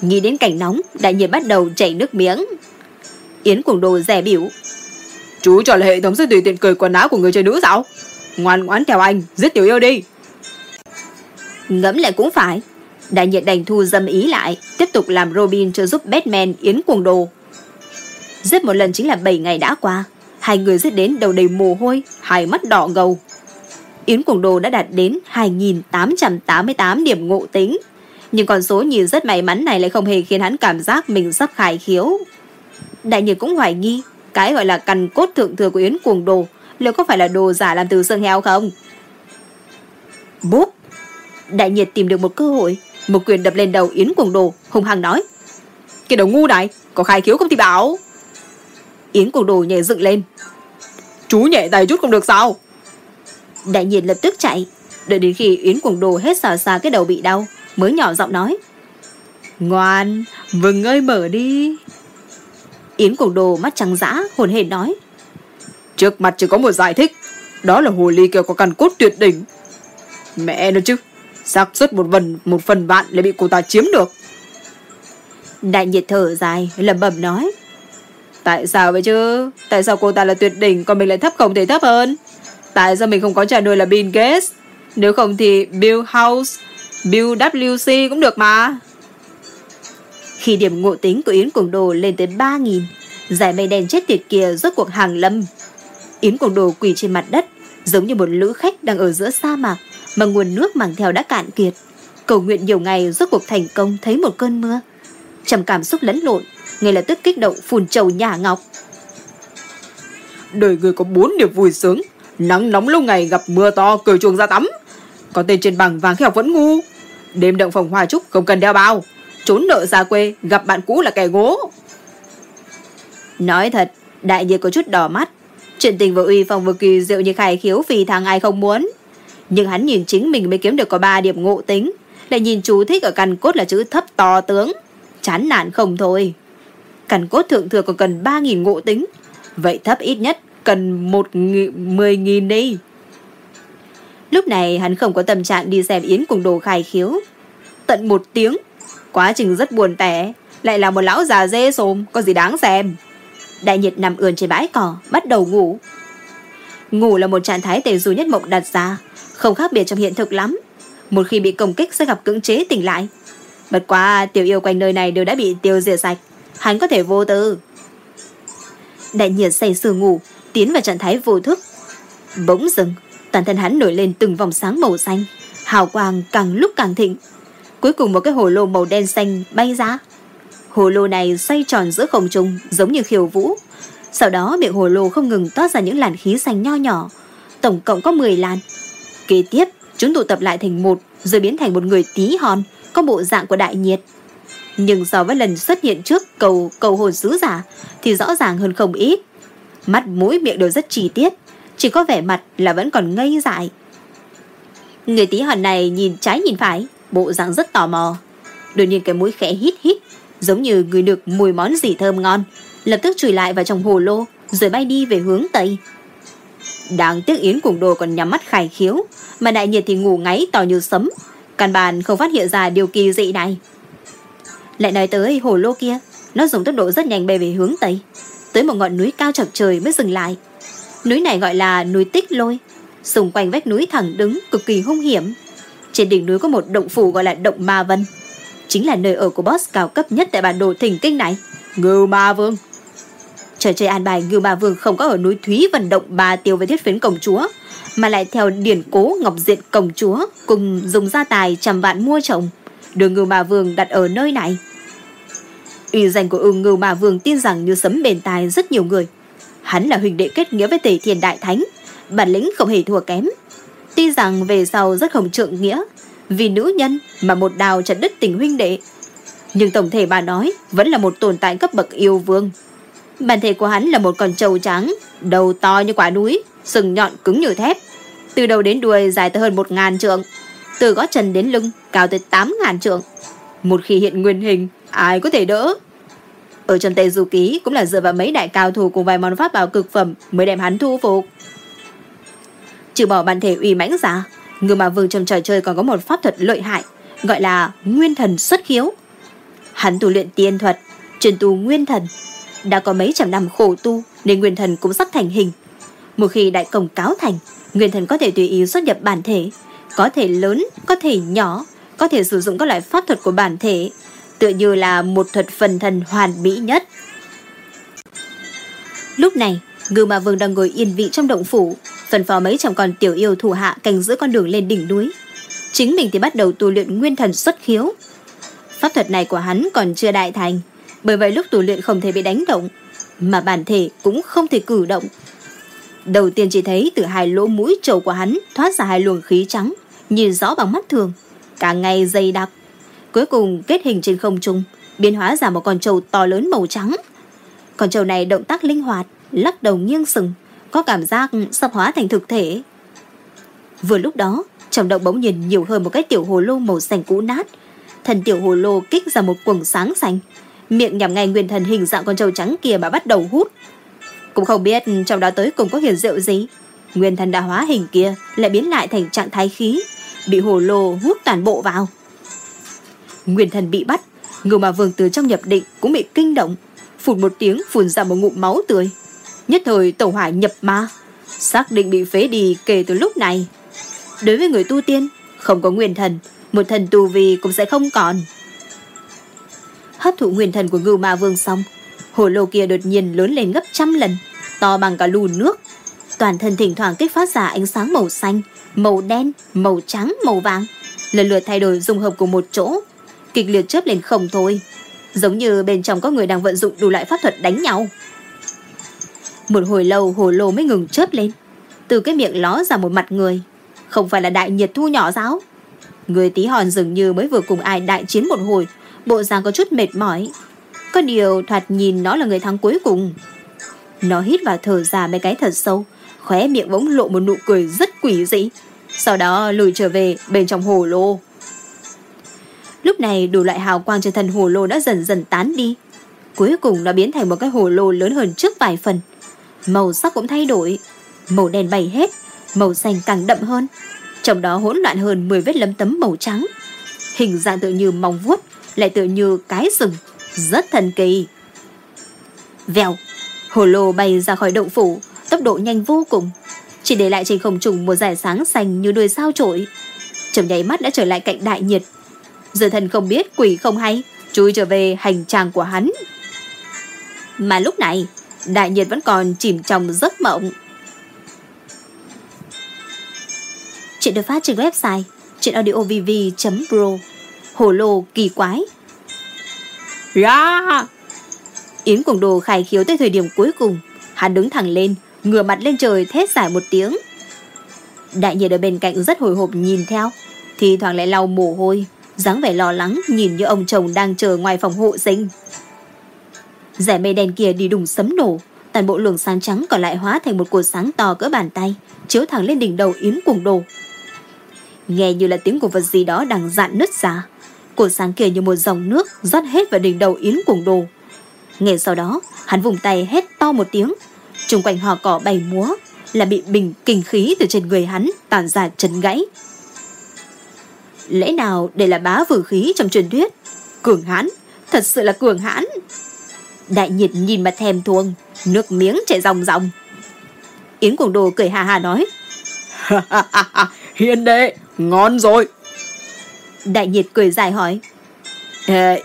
Nghĩ đến cảnh nóng, đại nhiệt bắt đầu chảy nước miếng. Yến Cuồng Đồ rẻ biểu. Chú cho là hệ thống sẽ tùy tiện cười quần áo của người chơi nữ sao? Ngoan ngoãn theo anh, giết tiểu yêu đi. Ngẫm lại cũng phải. Đại nhiệt đành thu dâm ý lại, tiếp tục làm Robin trợ giúp Batman Yến Cuồng Đồ. Giết một lần chính là 7 ngày đã qua. Hai người giết đến đầu đầy mồ hôi, hai mắt đỏ ngầu. Yến Cuồng Đồ đã đạt đến 2.888 điểm ngộ tính. Nhưng con số nhìn rất may mắn này lại không hề khiến hắn cảm giác mình sắp khai khiếu. Đại nhiệt cũng hoài nghi, cái gọi là căn cốt thượng thừa của Yến Cuồng Đồ liệu có phải là đồ giả làm từ xương heo không? Bốp! Đại nhiệt tìm được một cơ hội, một quyền đập lên đầu Yến Cuồng Đồ, hung hăng nói. Cái đầu ngu này, có khai khiếu không thì bảo. Yến Cuồng Đồ nhảy dựng lên. Chú nhẹ tay chút không được sao? Đại nhiệt lập tức chạy, đợi đến khi Yến Cuồng Đồ hết xả xa cái đầu bị đau, mới nhỏ giọng nói. Ngoan, vừng ơi mở đi. Yến Cuồng Đồ mắt trắng dã, hồn hển nói. Trước mặt chỉ có một giải thích, đó là hồ ly kêu có căn cốt tuyệt đỉnh. Mẹ nó chứ, xác suất một phần một phần vạn lại bị cô ta chiếm được. Đại nhiệt thở dài, lẩm bẩm nói. Tại sao vậy chứ? Tại sao cô ta là tuyệt đỉnh còn mình lại thấp không thể thấp hơn? Tại sao mình không có trả nuôi là Bill Gates? Nếu không thì Bill House, Bill WC cũng được mà. Khi điểm ngộ tính của Yến Cuồng Đồ lên tới 3.000, giải mây đen chết tiệt kia rốt cuộc hàng lâm. Yến Cuồng Đồ quỳ trên mặt đất, giống như một lữ khách đang ở giữa sa mạc, mà nguồn nước mang theo đã cạn kiệt. Cầu nguyện nhiều ngày rốt cuộc thành công thấy một cơn mưa. Trầm cảm xúc lẫn lộn, ngay lập tức kích động phun trầu nhà ngọc. Đời người có bốn điều vui sướng, nắng nóng lâu ngày gặp mưa to cởi chuồng ra tắm. Có tên trên bằng vàng khi vẫn ngu. Đêm động phòng hoa trúc không cần đeo bao. Trốn nợ xa quê, gặp bạn cũ là kẻ gố. Nói thật, đại nhiệt có chút đỏ mắt. Chuyện tình và uy phong vừa kỳ diệu như khai khiếu vì thằng ai không muốn. Nhưng hắn nhìn chính mình mới kiếm được có 3 điểm ngộ tính. Lại nhìn chú thích ở căn cốt là chữ thấp to tướng. Chán nản không thôi. Cần cốt thượng thừa còn cần 3.000 ngộ tính. Vậy thấp ít nhất cần 10.000 đi. Lúc này hắn không có tâm trạng đi xem Yến cùng đồ khai khiếu. Tận một tiếng. Quá trình rất buồn tẻ. Lại là một lão già dê xồm, có gì đáng xem. Đại nhiệt nằm ườn trên bãi cỏ, bắt đầu ngủ. Ngủ là một trạng thái tề du nhất mộng đặt ra, không khác biệt trong hiện thực lắm. Một khi bị công kích sẽ gặp cưỡng chế tỉnh lại. Bật quá tiểu yêu quanh nơi này đều đã bị tiêu diệt sạch, hắn có thể vô tư. Đại nhiệt say sưa ngủ, tiến vào trạng thái vô thức. Bỗng dừng, toàn thân hắn nổi lên từng vòng sáng màu xanh, hào quang càng lúc càng thịnh. Cuối cùng một cái hồ lô màu đen xanh bay ra. Hồ lô này xoay tròn giữa không trung giống như khiêu vũ. Sau đó miệng hồ lô không ngừng toát ra những làn khí xanh nho nhỏ. Tổng cộng có 10 làn. Kế tiếp, chúng tụ tập lại thành một rồi biến thành một người tí hon có bộ dạng của đại nhiệt. Nhưng so với lần xuất hiện trước cầu cầu hồn sứ giả thì rõ ràng hơn không ít. Mắt mũi miệng đều rất chi tiết, chỉ có vẻ mặt là vẫn còn ngây dại. Người tí hon này nhìn trái nhìn phải, bộ dạng rất tò mò. Đột nhiên cái mũi khẽ hít hít, giống như người được mùi món gì thơm ngon, lập tức chùi lại vào trong hồ lô, rồi bay đi về hướng Tây. Đáng tiếc Yến cùng đồ còn nhắm mắt khai khiếu, mà đại nhiệt thì ngủ ngáy to như sấm, căn bản không phát hiện ra điều kỳ dị này. Lại nói tới hồ lô kia, nó dùng tốc độ rất nhanh bay về hướng Tây. Tới một ngọn núi cao chọc trời mới dừng lại. Núi này gọi là núi Tích Lôi. Xung quanh vách núi thẳng đứng, cực kỳ hung hiểm. Trên đỉnh núi có một động phủ gọi là Động Ma Vân. Chính là nơi ở của boss cao cấp nhất tại bản đồ thỉnh kinh này. Ngưu Ma Vương. Trò chơi an bài Ngưu Ma Vương không có ở núi Thúy Vân động ba tiêu với thiết phiến công chúa, mà lại theo điển cố Ngọc Diện công chúa cùng dùng gia tài trăm vạn mua chồng, đưa Ngưu Ma Vương đặt ở nơi này. Uy danh của ưng Ngưu Ma Vương tin rằng như sấm bền tài rất nhiều người. Hắn là huynh đệ kết nghĩa với Tề Thiên Đại Thánh, bản lĩnh không hề thua kém. Tuy rằng về sau rất không trượng nghĩa, vì nữ nhân mà một đào chặt đứt tình huynh đệ. Nhưng tổng thể bà nói vẫn là một tồn tại cấp bậc yêu vương. Bản thể của hắn là một con trâu trắng, đầu to như quả núi, sừng nhọn cứng như thép. Từ đầu đến đuôi dài tới hơn một ngàn trượng, từ gót chân đến lưng cao tới tám ngàn trượng. Một khi hiện nguyên hình, ai có thể đỡ? Ở trong Tây Du Ký cũng là dựa vào mấy đại cao thủ cùng vài món pháp bảo cực phẩm mới đem hắn thu phục. Trừ bỏ bản thể uy mãnh giả, người mà vương trong trò chơi còn có một pháp thuật lợi hại, gọi là nguyên thần xuất khiếu. Hắn tu luyện tiên thuật, truyền tu nguyên thần. Đã có mấy trăm năm khổ tu nên nguyên thần cũng sắp thành hình. Một khi đại công cáo thành, nguyên thần có thể tùy ý xuất nhập bản thể, có thể lớn, có thể nhỏ, có thể sử dụng các loại pháp thuật của bản thể, tựa như là một thuật phần thần hoàn mỹ nhất. Lúc này, Ngư Ma Vương đang ngồi yên vị trong động phủ, phần phó mấy chồng còn tiểu yêu thủ hạ canh giữ con đường lên đỉnh núi. Chính mình thì bắt đầu tu luyện nguyên thần xuất khiếu. Pháp thuật này của hắn còn chưa đại thành, bởi vậy lúc tu luyện không thể bị đánh động, mà bản thể cũng không thể cử động. Đầu tiên chỉ thấy từ hai lỗ mũi trầu của hắn thoát ra hai luồng khí trắng, nhìn rõ bằng mắt thường, cả ngày dày đặc. Cuối cùng kết hình trên không trung, biến hóa ra một con trâu to lớn màu trắng. Con trâu này động tác linh hoạt, lắc đầu nghiêng sừng, có cảm giác sắp hóa thành thực thể. Vừa lúc đó, trong động bỗng nhìn nhiều hơn một cái tiểu hồ lô màu xanh cũ nát. Thần tiểu hồ lô kích ra một quầng sáng xanh, miệng nhằm ngay nguyên thần hình dạng con trâu trắng kia mà bắt đầu hút. Cũng không biết trong đó tới cùng có hiển diệu gì. Nguyên thần đã hóa hình kia lại biến lại thành trạng thái khí, bị hồ lô hút toàn bộ vào. Nguyên thần bị bắt, người mà vương từ trong nhập định cũng bị kinh động, phụt một tiếng phun ra một ngụm máu tươi. Nhất thời tẩu hỏa nhập ma, xác định bị phế đi kể từ lúc này. Đối với người tu tiên, không có nguyên thần, một thần tu vi cũng sẽ không còn. Hấp thụ nguyên thần của ngưu ma vương xong, hồ lô kia đột nhiên lớn lên gấp trăm lần, to bằng cả lùn nước. Toàn thân thỉnh thoảng kích phát ra ánh sáng màu xanh, màu đen, màu trắng, màu vàng, lần lượt thay đổi dung hợp của một chỗ, kịch liệt chớp lên không thôi, giống như bên trong có người đang vận dụng đủ loại pháp thuật đánh nhau. Một hồi lâu hồ lô mới ngừng chớp lên, từ cái miệng ló ra một mặt người, không phải là đại nhiệt thu nhỏ giáo. Người tí hòn dường như mới vừa cùng ai đại chiến một hồi, bộ dáng có chút mệt mỏi. Có điều thoạt nhìn nó là người thắng cuối cùng. Nó hít vào thở ra mấy cái thật sâu, khóe miệng bỗng lộ một nụ cười rất quỷ dị. Sau đó lùi trở về bên trong hồ lô. Lúc này đủ loại hào quang trên thân hồ lô đã dần dần tán đi. Cuối cùng nó biến thành một cái hồ lô lớn hơn trước vài phần. Màu sắc cũng thay đổi. Màu đen bay hết, màu xanh càng đậm hơn. Trong đó hỗn loạn hơn 10 vết lấm tấm màu trắng. Hình dạng tự như mong vuốt, lại tự như cái rừng. Rất thần kỳ. Vèo, hồ lô bay ra khỏi động phủ, tốc độ nhanh vô cùng. Chỉ để lại trên không trung một dải sáng xanh như đuôi sao trổi. Trong nháy mắt đã trở lại cạnh đại nhiệt. Giờ thần không biết quỷ không hay, chui trở về hành trang của hắn. Mà lúc này, đại nhiệt vẫn còn chìm trong giấc mộng. Chuyện được phát trên website chuyệnaudiovv.pro Hồ lô kỳ quái Ra! Yến cuồng đồ khai khiếu tới thời điểm cuối cùng. Hắn đứng thẳng lên, Ngửa mặt lên trời thét giải một tiếng. Đại nhiệt ở bên cạnh rất hồi hộp nhìn theo, Thì thoảng lại lau mồ hôi, dáng vẻ lo lắng nhìn như ông chồng đang chờ ngoài phòng hộ sinh. Rẻ mây đen kia đi đùng sấm nổ, Toàn bộ luồng sáng trắng còn lại hóa thành một cột sáng to cỡ bàn tay, Chiếu thẳng lên đỉnh đầu Yến cuồng đồ. Nghe như là tiếng của vật gì đó đang dạn nứt ra. Cột sáng kia như một dòng nước rót hết vào đỉnh đầu Yến cuồng đồ. Nghe sau đó Hắn vùng tay hét to một tiếng Trung quanh hò cỏ bay múa Là bị bình kinh khí từ trên người hắn Tàn ra chân gãy Lẽ nào đây là bá vừa khí trong truyền thuyết Cường hãn Thật sự là cường hãn. Đại nhiệt nhìn mà thèm thuồng, nước miếng chảy ròng ròng. Yến Cuồng Đồ cười hà hà nói. <laughs> Hiền đệ, ngon rồi. Đại nhiệt cười dài hỏi.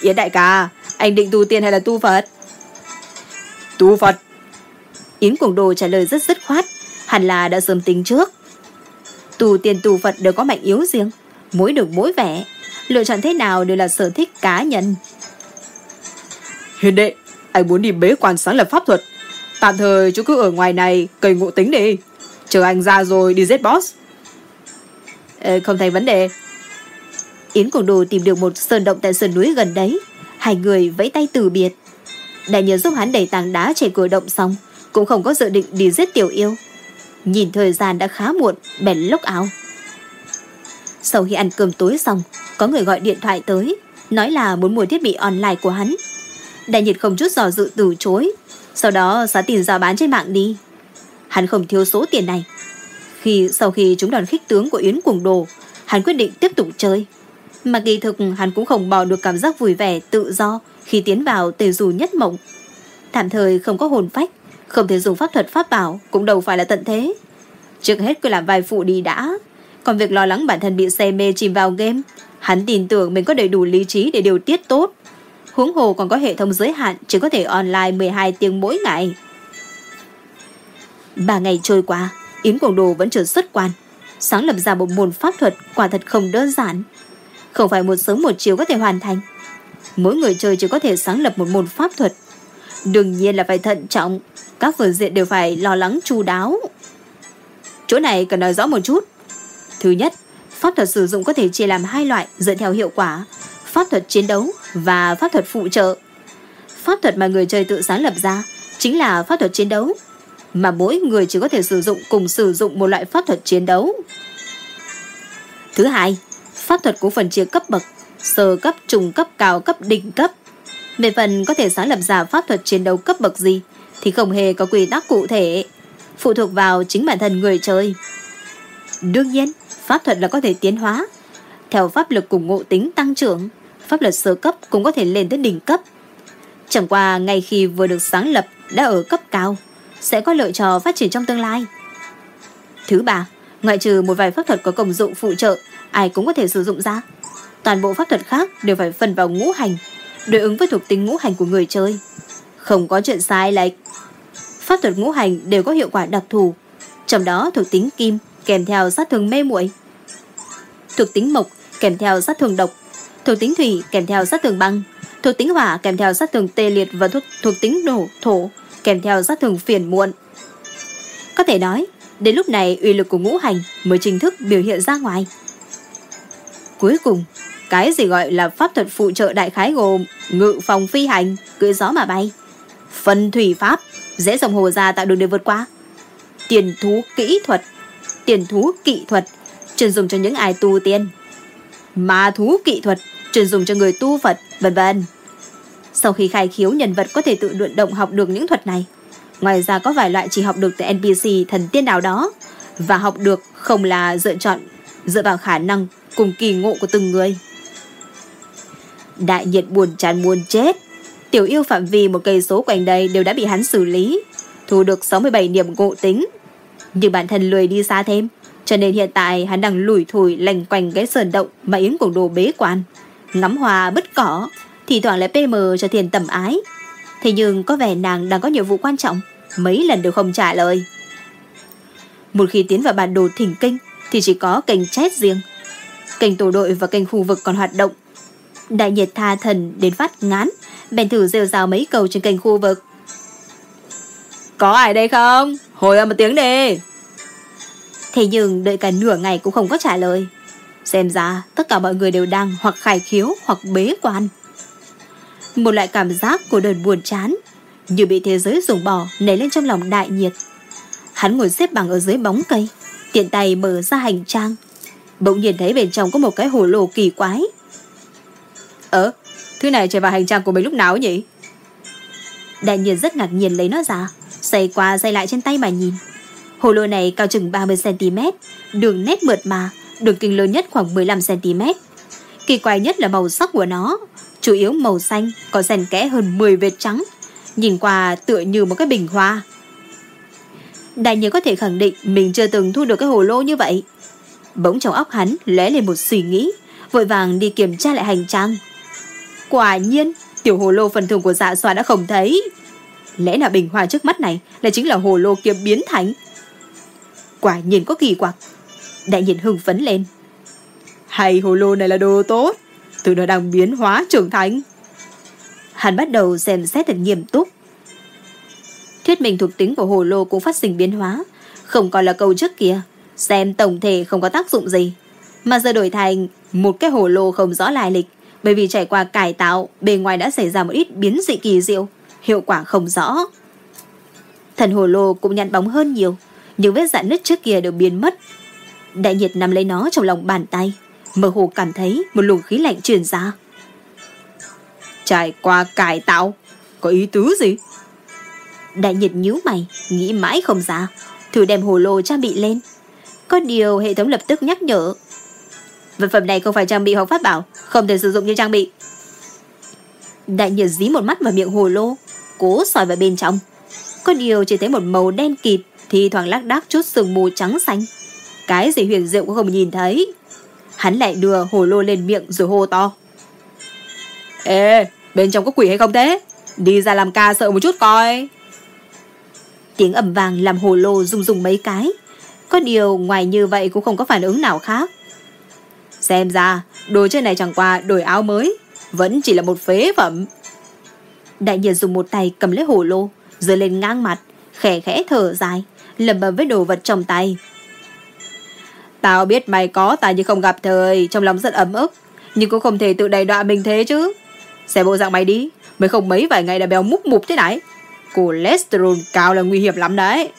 Yến đại ca, anh định tu tiên hay là tu Phật? Tu Phật. Yến Cuồng Đồ trả lời rất dứt khoát, hẳn là đã sớm tính trước. Tu tiên tu Phật đều có mạnh yếu riêng, mỗi được mỗi vẻ, lựa chọn thế nào đều là sở thích cá nhân. Hiền đệ, anh muốn đi bế quan sáng lập pháp thuật. Tạm thời chú cứ ở ngoài này cầy ngộ tính đi. Chờ anh ra rồi đi giết boss. Ờ, không thành vấn đề. Yến Cuồng Đồ tìm được một sơn động tại sơn núi gần đấy. Hai người vẫy tay từ biệt. Đại nhớ giúp hắn đẩy tảng đá chạy cửa động xong, cũng không có dự định đi giết tiểu yêu. Nhìn thời gian đã khá muộn, bèn lốc áo. Sau khi ăn cơm tối xong, có người gọi điện thoại tới, nói là muốn mua thiết bị online của hắn. Đại nhiệt không chút dò dự từ chối, sau đó xóa tiền giao bán trên mạng đi. Hắn không thiếu số tiền này. Khi sau khi chúng đòn khích tướng của Yến Cuồng Đồ, hắn quyết định tiếp tục chơi. Mà kỳ thực hắn cũng không bỏ được cảm giác vui vẻ tự do khi tiến vào tề dù nhất mộng. Tạm thời không có hồn phách, không thể dùng pháp thuật pháp bảo cũng đâu phải là tận thế. Trước hết cứ làm vài phụ đi đã. Còn việc lo lắng bản thân bị say mê chìm vào game, hắn tin tưởng mình có đầy đủ lý trí để điều tiết tốt. Huống hồ còn có hệ thống giới hạn chỉ có thể online 12 tiếng mỗi ngày. Ba ngày trôi qua, Yến Quảng Đồ vẫn chưa xuất quan. Sáng lập ra một môn pháp thuật quả thật không đơn giản. Không phải một sớm một chiều có thể hoàn thành. Mỗi người chơi chỉ có thể sáng lập một môn pháp thuật. Đương nhiên là phải thận trọng, các phương diện đều phải lo lắng chu đáo. Chỗ này cần nói rõ một chút. Thứ nhất, pháp thuật sử dụng có thể chia làm hai loại dựa theo hiệu quả, pháp thuật chiến đấu và pháp thuật phụ trợ. Pháp thuật mà người chơi tự sáng lập ra chính là pháp thuật chiến đấu, mà mỗi người chỉ có thể sử dụng cùng sử dụng một loại pháp thuật chiến đấu. Thứ hai, pháp thuật cũng phần chia cấp bậc, sơ cấp, trung cấp, cao cấp, đỉnh cấp. Về phần có thể sáng lập ra pháp thuật chiến đấu cấp bậc gì thì không hề có quy tắc cụ thể, phụ thuộc vào chính bản thân người chơi. Đương nhiên, pháp thuật là có thể tiến hóa. Theo pháp lực cùng ngộ tính tăng trưởng, pháp luật sơ cấp cũng có thể lên tới đỉnh cấp. Chẳng qua ngay khi vừa được sáng lập đã ở cấp cao, sẽ có lợi cho phát triển trong tương lai. Thứ ba, ngoại trừ một vài pháp thuật có công dụng phụ trợ, ai cũng có thể sử dụng ra. Toàn bộ pháp thuật khác đều phải phân vào ngũ hành, đối ứng với thuộc tính ngũ hành của người chơi. Không có chuyện sai lệch. Pháp thuật ngũ hành đều có hiệu quả đặc thù, trong đó thuộc tính kim kèm theo sát thương mê muội, thuộc tính mộc kèm theo sát thương độc, thuộc tính thủy kèm theo sát thương băng, thuộc tính hỏa kèm theo sát thương tê liệt và thuộc, thuộc tính nổ thổ kèm theo sát thương phiền muộn. Có thể nói, đến lúc này uy lực của ngũ hành mới chính thức biểu hiện ra ngoài. Cuối cùng, cái gì gọi là pháp thuật phụ trợ đại khái gồm ngự phòng phi hành, cưỡi gió mà bay, phân thủy pháp, dễ dòng hồ ra tạo đường để vượt qua, tiền thú kỹ thuật, tiền thú kỹ thuật, chuyên dùng cho những ai tu tiên, ma thú kỹ thuật, chuyên dùng cho người tu Phật, vân vân. Sau khi khai khiếu nhân vật có thể tự luyện động học được những thuật này. Ngoài ra có vài loại chỉ học được từ NPC thần tiên nào đó. Và học được không là dựa chọn dựa vào khả năng cùng kỳ ngộ của từng người. Đại nhiệt buồn chán muốn chết. Tiểu yêu phạm vi một cây số quanh đây đều đã bị hắn xử lý, thu được 67 điểm ngộ tính. Nhưng bản thân lười đi xa thêm, cho nên hiện tại hắn đang lủi thủi lành quanh cái sườn động mà Yến Quảng Đồ bế quan. Ngắm hoa bứt cỏ, thì thoảng lại PM cho thiền tầm ái. Thế nhưng có vẻ nàng đang có nhiệm vụ quan trọng, mấy lần đều không trả lời. Một khi tiến vào bản đồ thỉnh kinh thì chỉ có kênh chat riêng. Kênh tổ đội và kênh khu vực còn hoạt động. Đại nhiệt tha thần đến phát ngán, bèn thử rêu rào mấy câu trên kênh khu vực. Có ai đây không? Hồi âm một tiếng đi. Thế nhưng đợi cả nửa ngày cũng không có trả lời. Xem ra tất cả mọi người đều đang hoặc khải khiếu hoặc bế quan. Một loại cảm giác của đợt buồn chán, như bị thế giới dùng bỏ nảy lên trong lòng đại nhiệt. Hắn ngồi xếp bằng ở dưới bóng cây, tiện tay mở ra hành trang. Bỗng nhìn thấy bên trong có một cái hồ lô kỳ quái. Ờ, thứ này chạy vào hành trang của mình lúc nào nhỉ? Đại nhiên rất ngạc nhiên lấy nó ra, xoay qua xoay lại trên tay mà nhìn. Hồ lô này cao chừng 30cm, đường nét mượt mà, đường kính lớn nhất khoảng 15cm. Kỳ quái nhất là màu sắc của nó, chủ yếu màu xanh, có xen kẽ hơn 10 vệt trắng, nhìn qua tựa như một cái bình hoa. Đại nhiên có thể khẳng định mình chưa từng thu được cái hồ lô như vậy. Bỗng trong óc hắn lóe lên một suy nghĩ, vội vàng đi kiểm tra lại hành trang. Quả nhiên, tiểu hồ lô phần thưởng của dạ xoa đã không thấy. Lẽ nào bình hoa trước mắt này là chính là hồ lô kia biến thành? Quả nhiên có kỳ quặc. Đại nhiên hưng phấn lên. Hay hồ lô này là đồ tốt, từ nó đang biến hóa trưởng thành. Hắn bắt đầu xem xét thật nghiêm túc. Thuyết mình thuộc tính của hồ lô cũng phát sinh biến hóa, không còn là câu trước kia, xem tổng thể không có tác dụng gì, mà giờ đổi thành một cái hồ lô không rõ lai lịch, bởi vì trải qua cải tạo, bề ngoài đã xảy ra một ít biến dị kỳ diệu, hiệu quả không rõ. Thần hồ lô cũng nhăn bóng hơn nhiều, những vết dạn nứt trước kia đều biến mất. Đại nhiệt nắm lấy nó trong lòng bàn tay, mơ hồ cảm thấy một luồng khí lạnh truyền ra. Trải qua cải tạo, có ý tứ gì? Đại nhiệt nhíu mày, nghĩ mãi không ra, thử đem hồ lô trang bị lên. Có điều hệ thống lập tức nhắc nhở. Vật phẩm này không phải trang bị hoặc phát bảo, không thể sử dụng như trang bị. Đại nhiệt dí một mắt vào miệng hồ lô, cố soi vào bên trong. Có điều chỉ thấy một màu đen kịt, thì thoảng lác đác chút sương mù trắng xanh. Cái gì huyền diệu cũng không nhìn thấy. Hắn lại đưa hồ lô lên miệng rồi hô to. Ê, bên trong có quỷ hay không thế? Đi ra làm ca sợ một chút coi. Tiếng ầm vàng làm hồ lô rung rung mấy cái. Có điều ngoài như vậy cũng không có phản ứng nào khác. Xem ra, đồ chơi này chẳng qua đổi áo mới, vẫn chỉ là một phế phẩm. Đại nhiên dùng một tay cầm lấy hồ lô, rồi lên ngang mặt, khẽ khẽ thở dài, lầm bầm với đồ vật trong tay. Tao biết mày có tài như không gặp thời, trong lòng rất ấm ức, nhưng cũng không thể tự đầy đọa mình thế chứ. Xe bộ dạng mày đi, mới không mấy vài ngày đã béo múc mục thế này. Cholesterol cao là nguy hiểm lắm đấy.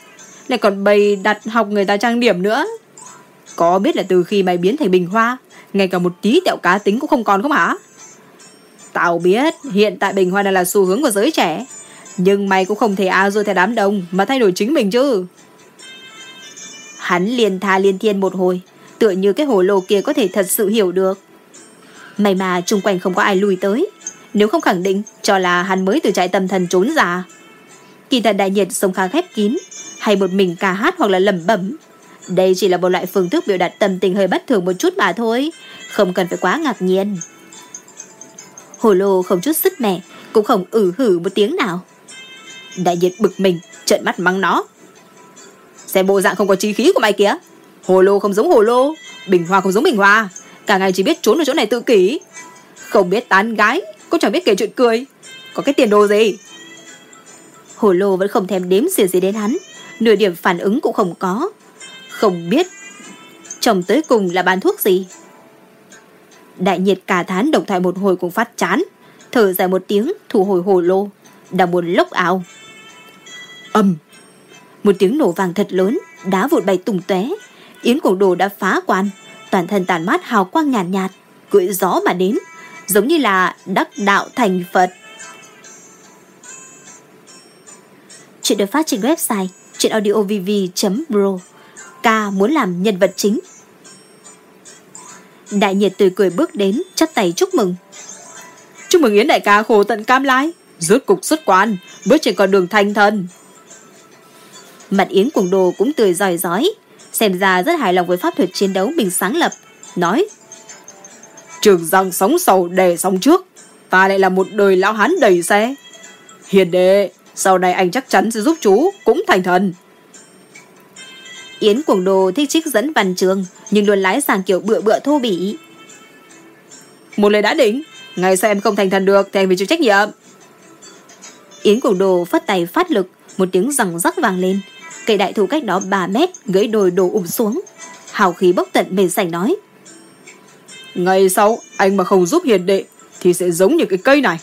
Lại còn bày đặt học người ta trang điểm nữa. Có biết là từ khi mày biến thành bình hoa, ngay cả một tí tẹo cá tính cũng không còn không hả? Tao biết hiện tại bình hoa đang là xu hướng của giới trẻ. Nhưng mày cũng không thể ao rồi theo đám đông mà thay đổi chính mình chứ. Hắn liền tha liên thiên một hồi, tựa như cái hồ lô kia có thể thật sự hiểu được. May mà chung quanh không có ai lùi tới, nếu không khẳng định cho là hắn mới từ trại tâm thần trốn ra. Kỳ thật đại nhiệt sống khá khép kín, hay một mình ca hát hoặc là lẩm bẩm. Đây chỉ là một loại phương thức biểu đạt tâm tình hơi bất thường một chút mà thôi, không cần phải quá ngạc nhiên. Hồ lô không chút sức mẻ, cũng không ử hử một tiếng nào. Đại nhiệt bực mình, trợn mắt mắng nó. Xem bộ dạng không có trí khí của mày kìa. Hồ lô không giống hồ lô, bình hoa không giống bình hoa. Cả ngày chỉ biết trốn ở chỗ này tự kỷ. Không biết tán gái, cũng chẳng biết kể chuyện cười. Có cái tiền đồ gì? Hồ lô vẫn không thèm đếm xỉa gì đến hắn, nửa điểm phản ứng cũng không có. Không biết chồng tới cùng là bán thuốc gì. Đại nhiệt cả thán đồng thoại một hồi cũng phát chán, thở dài một tiếng thu hồi hồ lô, đang muốn lốc ảo. Âm, một tiếng nổ vàng thật lớn, đá vụn bay tung tóe, yến cổ đồ đã phá quan, toàn thân tàn mát hào quang nhàn nhạt, nhạt, cưỡi gió mà đến, giống như là đắc đạo thành Phật. Chuyện được phát trên website chuyenaudiovv.pro Ca muốn làm nhân vật chính. Đại nhiệt tươi cười bước đến chắp tay chúc mừng. Chúc mừng Yến đại ca khổ tận cam lai. Rốt cục xuất quan Bước trên con đường thanh thần. Mặt Yến cuồng đồ cũng tươi giỏi giói Xem ra rất hài lòng với pháp thuật chiến đấu mình sáng lập Nói. Trường răng sống sầu để sống trước Ta lại là một đời lão hán đầy xe. Hiền đệ Sau này anh chắc chắn sẽ giúp chú Cũng thành thần. Yến cuồng đồ thích trích dẫn văn trường Nhưng luôn lái sang kiểu bựa bựa thô bỉ. Một lời đã định Ngày sau em không thành thần được Thì anh phải chịu trách nhiệm. Yến cuồng đồ phất tay phát lực Một tiếng răng rắc vàng lên. Cây đại thụ cách đó 3 mét Gãy đồi đổ ụm xuống. Hào khí bốc tận mền sảnh nói. Ngày sau anh mà không giúp hiền đệ Thì sẽ giống như cái cây này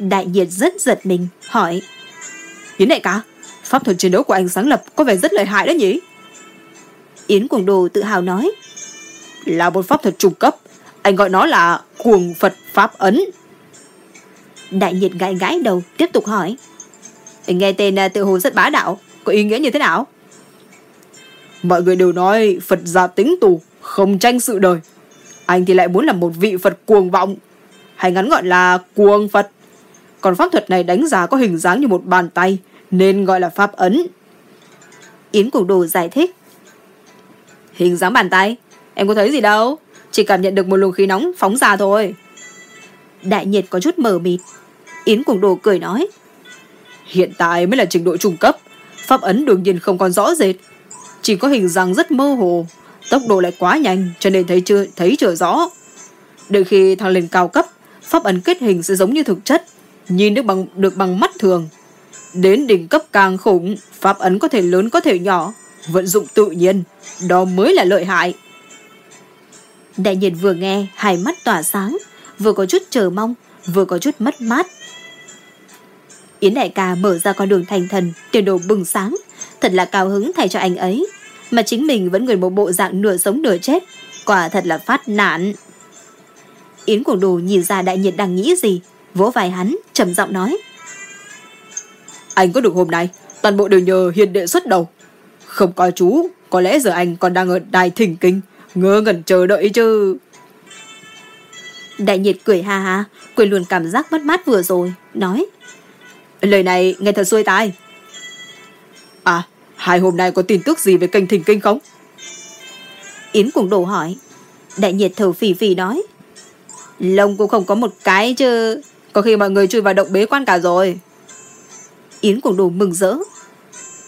Đại nhiệt rất giật mình, Hỏi. Yến đại ca, Pháp thuật chiến đấu của anh sáng lập có vẻ rất lợi hại đó nhỉ? Yến Cuồng Đồ tự hào nói. Là một pháp thuật trung cấp, Anh gọi nó là cuồng Phật Pháp Ấn. Đại nhiệt gãi gãi đầu, Tiếp tục hỏi. Nghe tên à, tự hồ rất bá đạo, Có ý nghĩa như thế nào? Mọi người đều nói Phật gia tính tù, Không tranh sự đời. Anh thì lại muốn là một vị Phật cuồng vọng, hay ngắn gọn là cuồng Phật. Còn pháp thuật này đánh giá có hình dáng như một bàn tay, nên gọi là pháp ấn. Yến cục Đồ giải thích. Hình dáng bàn tay? Em có thấy gì đâu. Chỉ cảm nhận được một luồng khí nóng phóng ra thôi. Đại nhiệt có chút mờ mịt. Yến cục Đồ cười nói. Hiện tại mới là trình độ trung cấp. Pháp ấn đương nhiên không còn rõ rệt. Chỉ có hình dáng rất mơ hồ. Tốc độ lại quá nhanh cho nên thấy chưa thấy chưa rõ. Đợi khi thăng lên cao cấp, pháp ấn kết hình sẽ giống như thực chất, nhìn được bằng được bằng mắt thường. Đến đỉnh cấp càng khủng, pháp ấn có thể lớn có thể nhỏ, vận dụng tự nhiên, đó mới là lợi hại. Đại nhiệt vừa nghe, hai mắt tỏa sáng, vừa có chút chờ mong, vừa có chút mất mát. Yến đại ca mở ra con đường thành thần, tiền đồ bừng sáng, thật là cao hứng thay cho anh ấy. Mà chính mình vẫn người một bộ dạng nửa sống nửa chết, quả thật là phát nạn. Yến Cuồng Đồ nhìn ra đại nhiệt đang nghĩ gì, vỗ vai hắn, trầm giọng nói. Anh có được hôm nay, toàn bộ đều nhờ hiền đệ xuất đầu. Không có chú, có lẽ giờ anh còn đang ở đài thỉnh kinh, ngơ ngẩn chờ đợi chứ. Đại nhiệt cười ha ha, quên luôn cảm giác mất mát vừa rồi, nói. Lời này nghe thật xuôi tai. À, hai hôm nay có tin tức gì về kênh thỉnh kinh không? Yến Cuồng Đồ hỏi. Đại nhiệt thở phì phì nói. Lông cũng không có một cái chứ. Có khi mọi người chui vào động bế quan cả rồi. Yến Cuồng Đồ mừng rỡ.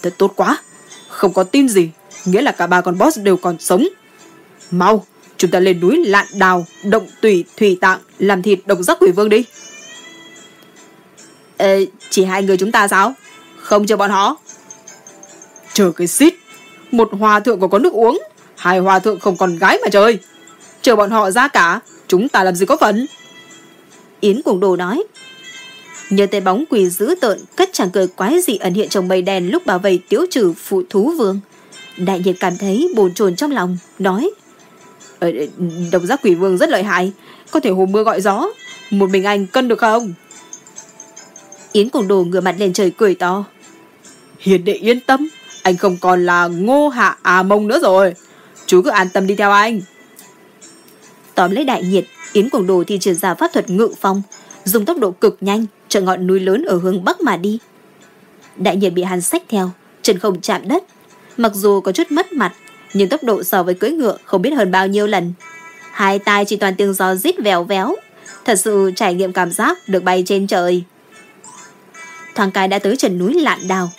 Thật tốt quá. Không có tin gì. Nghĩa là cả ba con boss đều còn sống. Mau, chúng ta lên núi lạn đào, động tùy, thủy tạng, làm thịt độc giác quỷ vương đi. Ê, chỉ hai người chúng ta sao? Không chờ bọn họ. Chờ cái xít. Một hòa thượng còn có nước uống. Hai hòa thượng không còn gái mà chơi. Chờ bọn họ ra cả. Chúng ta làm gì có phần. Yến Cuồng Đồ nói. Nhờ tay bóng quỳ dữ tợn cất chàng cười quái dị ẩn hiện trong mây đen lúc bảo vệ tiếu trừ phụ thú vương. Đại nhiệt cảm thấy bồn chồn trong lòng, nói. Ờ, ờ, độc giác quỷ vương rất lợi hại, có thể hồ mưa gọi gió. Một mình anh cân được không? Yến cuồng đồ ngửa mặt lên trời cười to. Hiền đệ yên tâm, anh không còn là ngô hạ à mông nữa rồi. Chú cứ an tâm đi theo anh. Tóm lấy đại nhiệt, Yến quảng đồ thì triển ra pháp thuật ngự phong, dùng tốc độ cực nhanh, trợ ngọn núi lớn ở hướng bắc mà đi. Đại nhiệt bị hắn sách theo, chân không chạm đất. Mặc dù có chút mất mặt, nhưng tốc độ so với cưỡi ngựa không biết hơn bao nhiêu lần. Hai tai chỉ toàn tiếng gió rít vèo véo, thật sự trải nghiệm cảm giác được bay trên trời. Thoáng cái đã tới chân núi lạn đào.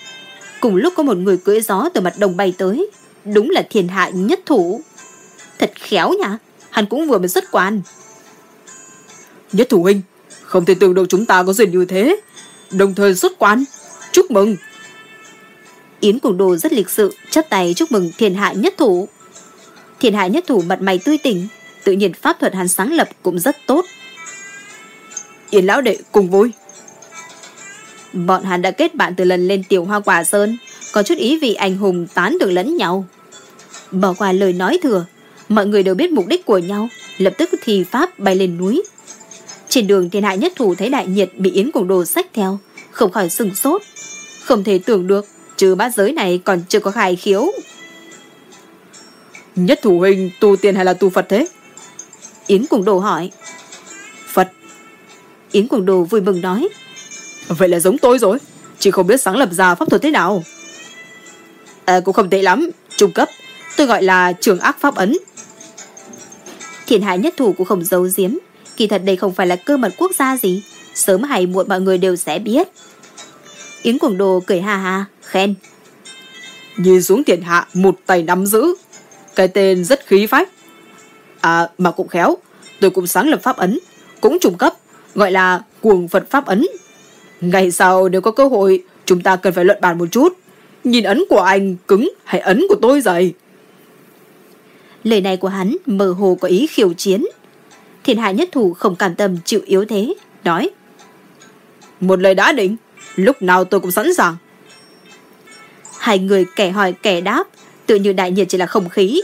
Cùng lúc có một người cưỡi gió từ mặt đồng bay tới, đúng là thiên hạ nhất thủ. Thật khéo nhỉ, hắn cũng vừa mới xuất quan. Nhất thủ huynh, không thể tưởng được chúng ta có duyên như thế. Đồng thời xuất quan, chúc mừng. Yến Cùng Đồ rất lịch sự, chấp tay chúc mừng thiên hạ nhất thủ. Thiên hạ nhất thủ mặt mày tươi tỉnh, tự nhiên pháp thuật hắn sáng lập cũng rất tốt. Yến lão đệ cùng vui. Bọn hắn đã kết bạn từ lần lên tiểu hoa quả sơn, có chút ý vị anh hùng tán được lẫn nhau. Bỏ qua lời nói thừa, mọi người đều biết mục đích của nhau, lập tức thì pháp bay lên núi. Trên đường thiên hạ nhất thủ thấy đại nhiệt bị Yến Cùng Đồ sách theo, không khỏi sừng sốt. Không thể tưởng được, trừ bát giới này còn chưa có khai khiếu. Nhất thủ huynh tu tiên hay là tu Phật thế? Yến Cùng Đồ hỏi. Phật. Yến Cùng Đồ vui mừng nói. Vậy là giống tôi rồi, chỉ không biết sáng lập ra pháp thuật thế nào. À, cũng không tệ lắm, trung cấp, tôi gọi là trường ác pháp ấn. Thiên hạ nhất thủ cũng không giấu giếm, kỳ thật đây không phải là cơ mật quốc gia gì, sớm hay muộn mọi người đều sẽ biết. Yến Cuồng Đồ cười ha ha, khen. Nhìn xuống tiền hạ một tay nắm giữ, cái tên rất khí phách. À, mà cũng khéo, tôi cũng sáng lập pháp ấn, cũng trùng cấp, gọi là cuồng Phật pháp ấn. Ngày sau nếu có cơ hội, chúng ta cần phải luận bàn một chút. Nhìn ấn của anh cứng hay ấn của tôi dày? Lời này của hắn mơ hồ có ý khiêu chiến. Thiên hạ nhất thủ không cảm tâm chịu yếu thế, nói. Một lời đã định, lúc nào tôi cũng sẵn sàng. Hai người kẻ hỏi kẻ đáp, tự như đại nhiệt chỉ là không khí,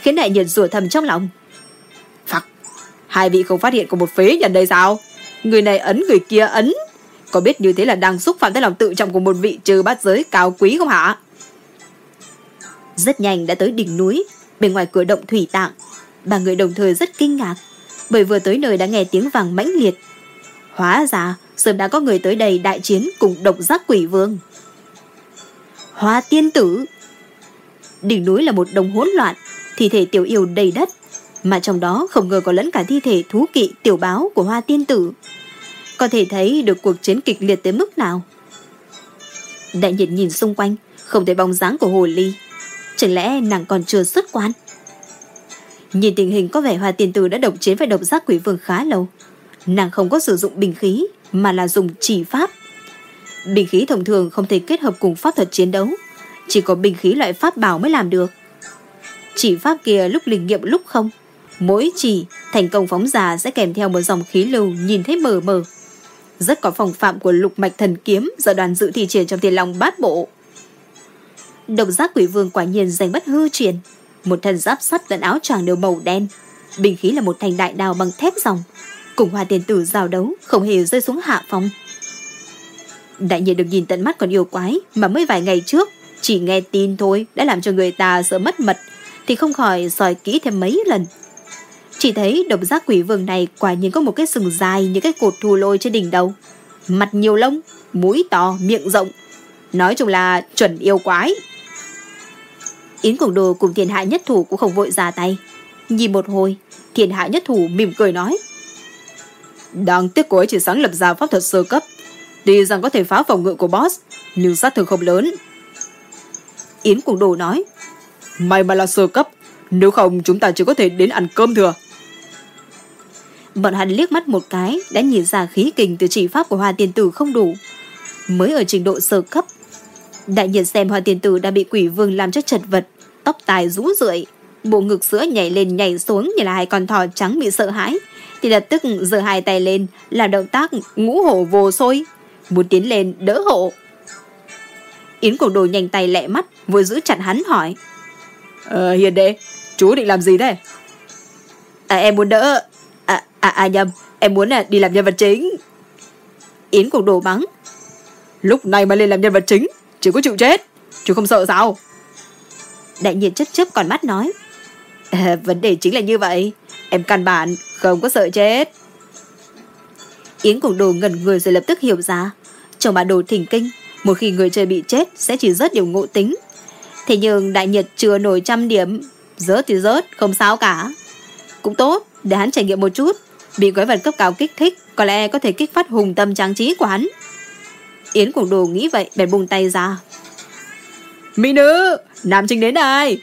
khiến đại nhiệt rủa thầm trong lòng. Phật, hai vị không phát hiện có một phế nhân đây sao? Người này ấn người kia ấn. Có biết như thế là đang xúc phạm tới lòng tự trọng của một vị trừ bát giới cao quý không hả? Rất nhanh đã tới đỉnh núi, bên ngoài cửa động thủy tạng. Ba người đồng thời rất kinh ngạc, bởi vừa tới nơi đã nghe tiếng vàng mãnh liệt, Hóa ra, sớm đã có người tới đây đại chiến cùng độc giác quỷ vương. Hoa tiên tử Đỉnh núi là một đồng hỗn loạn, thi thể tiểu yêu đầy đất, mà trong đó không ngờ có lẫn cả thi thể thú kỵ tiểu báo của hoa tiên tử. Có thể thấy được cuộc chiến kịch liệt tới mức nào. Đại nhiệt nhìn xung quanh, không thấy bóng dáng của hồ ly. Chẳng lẽ nàng còn chưa xuất quan? Nhìn tình hình có vẻ hoa tiên tử đã độc chiến với độc giác quỷ vương khá lâu. Nàng không có sử dụng bình khí, mà là dùng chỉ pháp. Bình khí thông thường không thể kết hợp cùng pháp thuật chiến đấu, chỉ có bình khí loại pháp bảo mới làm được. Chỉ pháp kia lúc linh nghiệm lúc không, mỗi chỉ thành công phóng ra sẽ kèm theo một dòng khí lưu nhìn thấy mờ mờ. Rất có phòng phạm của lục mạch thần kiếm do đoàn dự thi triển trong tiền lòng bát bộ. Độc giác quỷ vương quả nhiên giành bất hư truyền. Một thân giáp sắt lẫn áo choàng đều màu đen. Bình khí là một thành đại đào bằng thép dòng. Cùng hoa tiền tử giao đấu không hề rơi xuống hạ phong. Đại nhiên được nhìn tận mắt còn yêu quái mà mới vài ngày trước chỉ nghe tin thôi đã làm cho người ta sợ mất mật thì không khỏi soi kỹ thêm mấy lần. Chỉ thấy độc giác quỷ vương này quả nhiên có một cái sừng dài như cái cột thù lôi trên đỉnh đầu. Mặt nhiều lông, mũi to, miệng rộng. Nói chung là chuẩn yêu quái. Yến Cuồng Đồ cùng thiền hạ nhất thủ cũng không vội ra tay. Nhìn một hồi, thiền hạ nhất thủ mỉm cười nói. Đáng tiếc cô ấy chỉ sáng lập ra pháp thuật sơ cấp. Tuy rằng có thể phá phòng ngự của boss, nhưng sát thương không lớn. Yến Cuồng Đồ nói. May mà là sơ cấp, nếu không chúng ta chỉ có thể đến ăn cơm thừa. Bọn hắn liếc mắt một cái đã nhìn ra khí kình từ chỉ pháp của Hoa Tiên Tử không đủ. Mới ở trình độ sơ cấp. Đại nhiệt xem Hoa Tiên Tử đã bị quỷ vương làm cho chật vật, tóc tài rũ rượi, bộ ngực sữa nhảy lên nhảy xuống như là hai con thỏ trắng bị sợ hãi. Thì lập tức giơ hai tay lên là động tác ngũ hổ vô sôi, muốn tiến lên đỡ hộ. Yến cổ đồ nhanh tay lẹ mắt, vừa giữ chặt hắn hỏi. Ờ, hiền đệ, chú định làm gì đây? À, em muốn đỡ, À, à nhầm, em muốn là đi làm nhân vật chính. Yến cùng đồ bắn. Lúc này mà lên làm nhân vật chính, chỉ có chịu chết, chứ không sợ sao? Đại nhiên chất chấp còn mắt nói. À, vấn đề chính là như vậy, em căn bản không có sợ chết. Yến cùng đồ ngẩn người rồi lập tức hiểu ra. Trong bản đồ thỉnh kinh, một khi người chơi bị chết sẽ chỉ rớt điều ngộ tính. Thế nhưng đại nhiệt chưa nổi trăm điểm, rớt thì rớt, không sao cả. Cũng tốt, để hắn trải nghiệm một chút. Bị quái vật cấp cao kích thích, có lẽ có thể kích phát hùng tâm trang trí của hắn. Yến Cuồng Đồ nghĩ vậy, bèn buông tay ra. Mỹ nữ, Nam Trinh đến đây.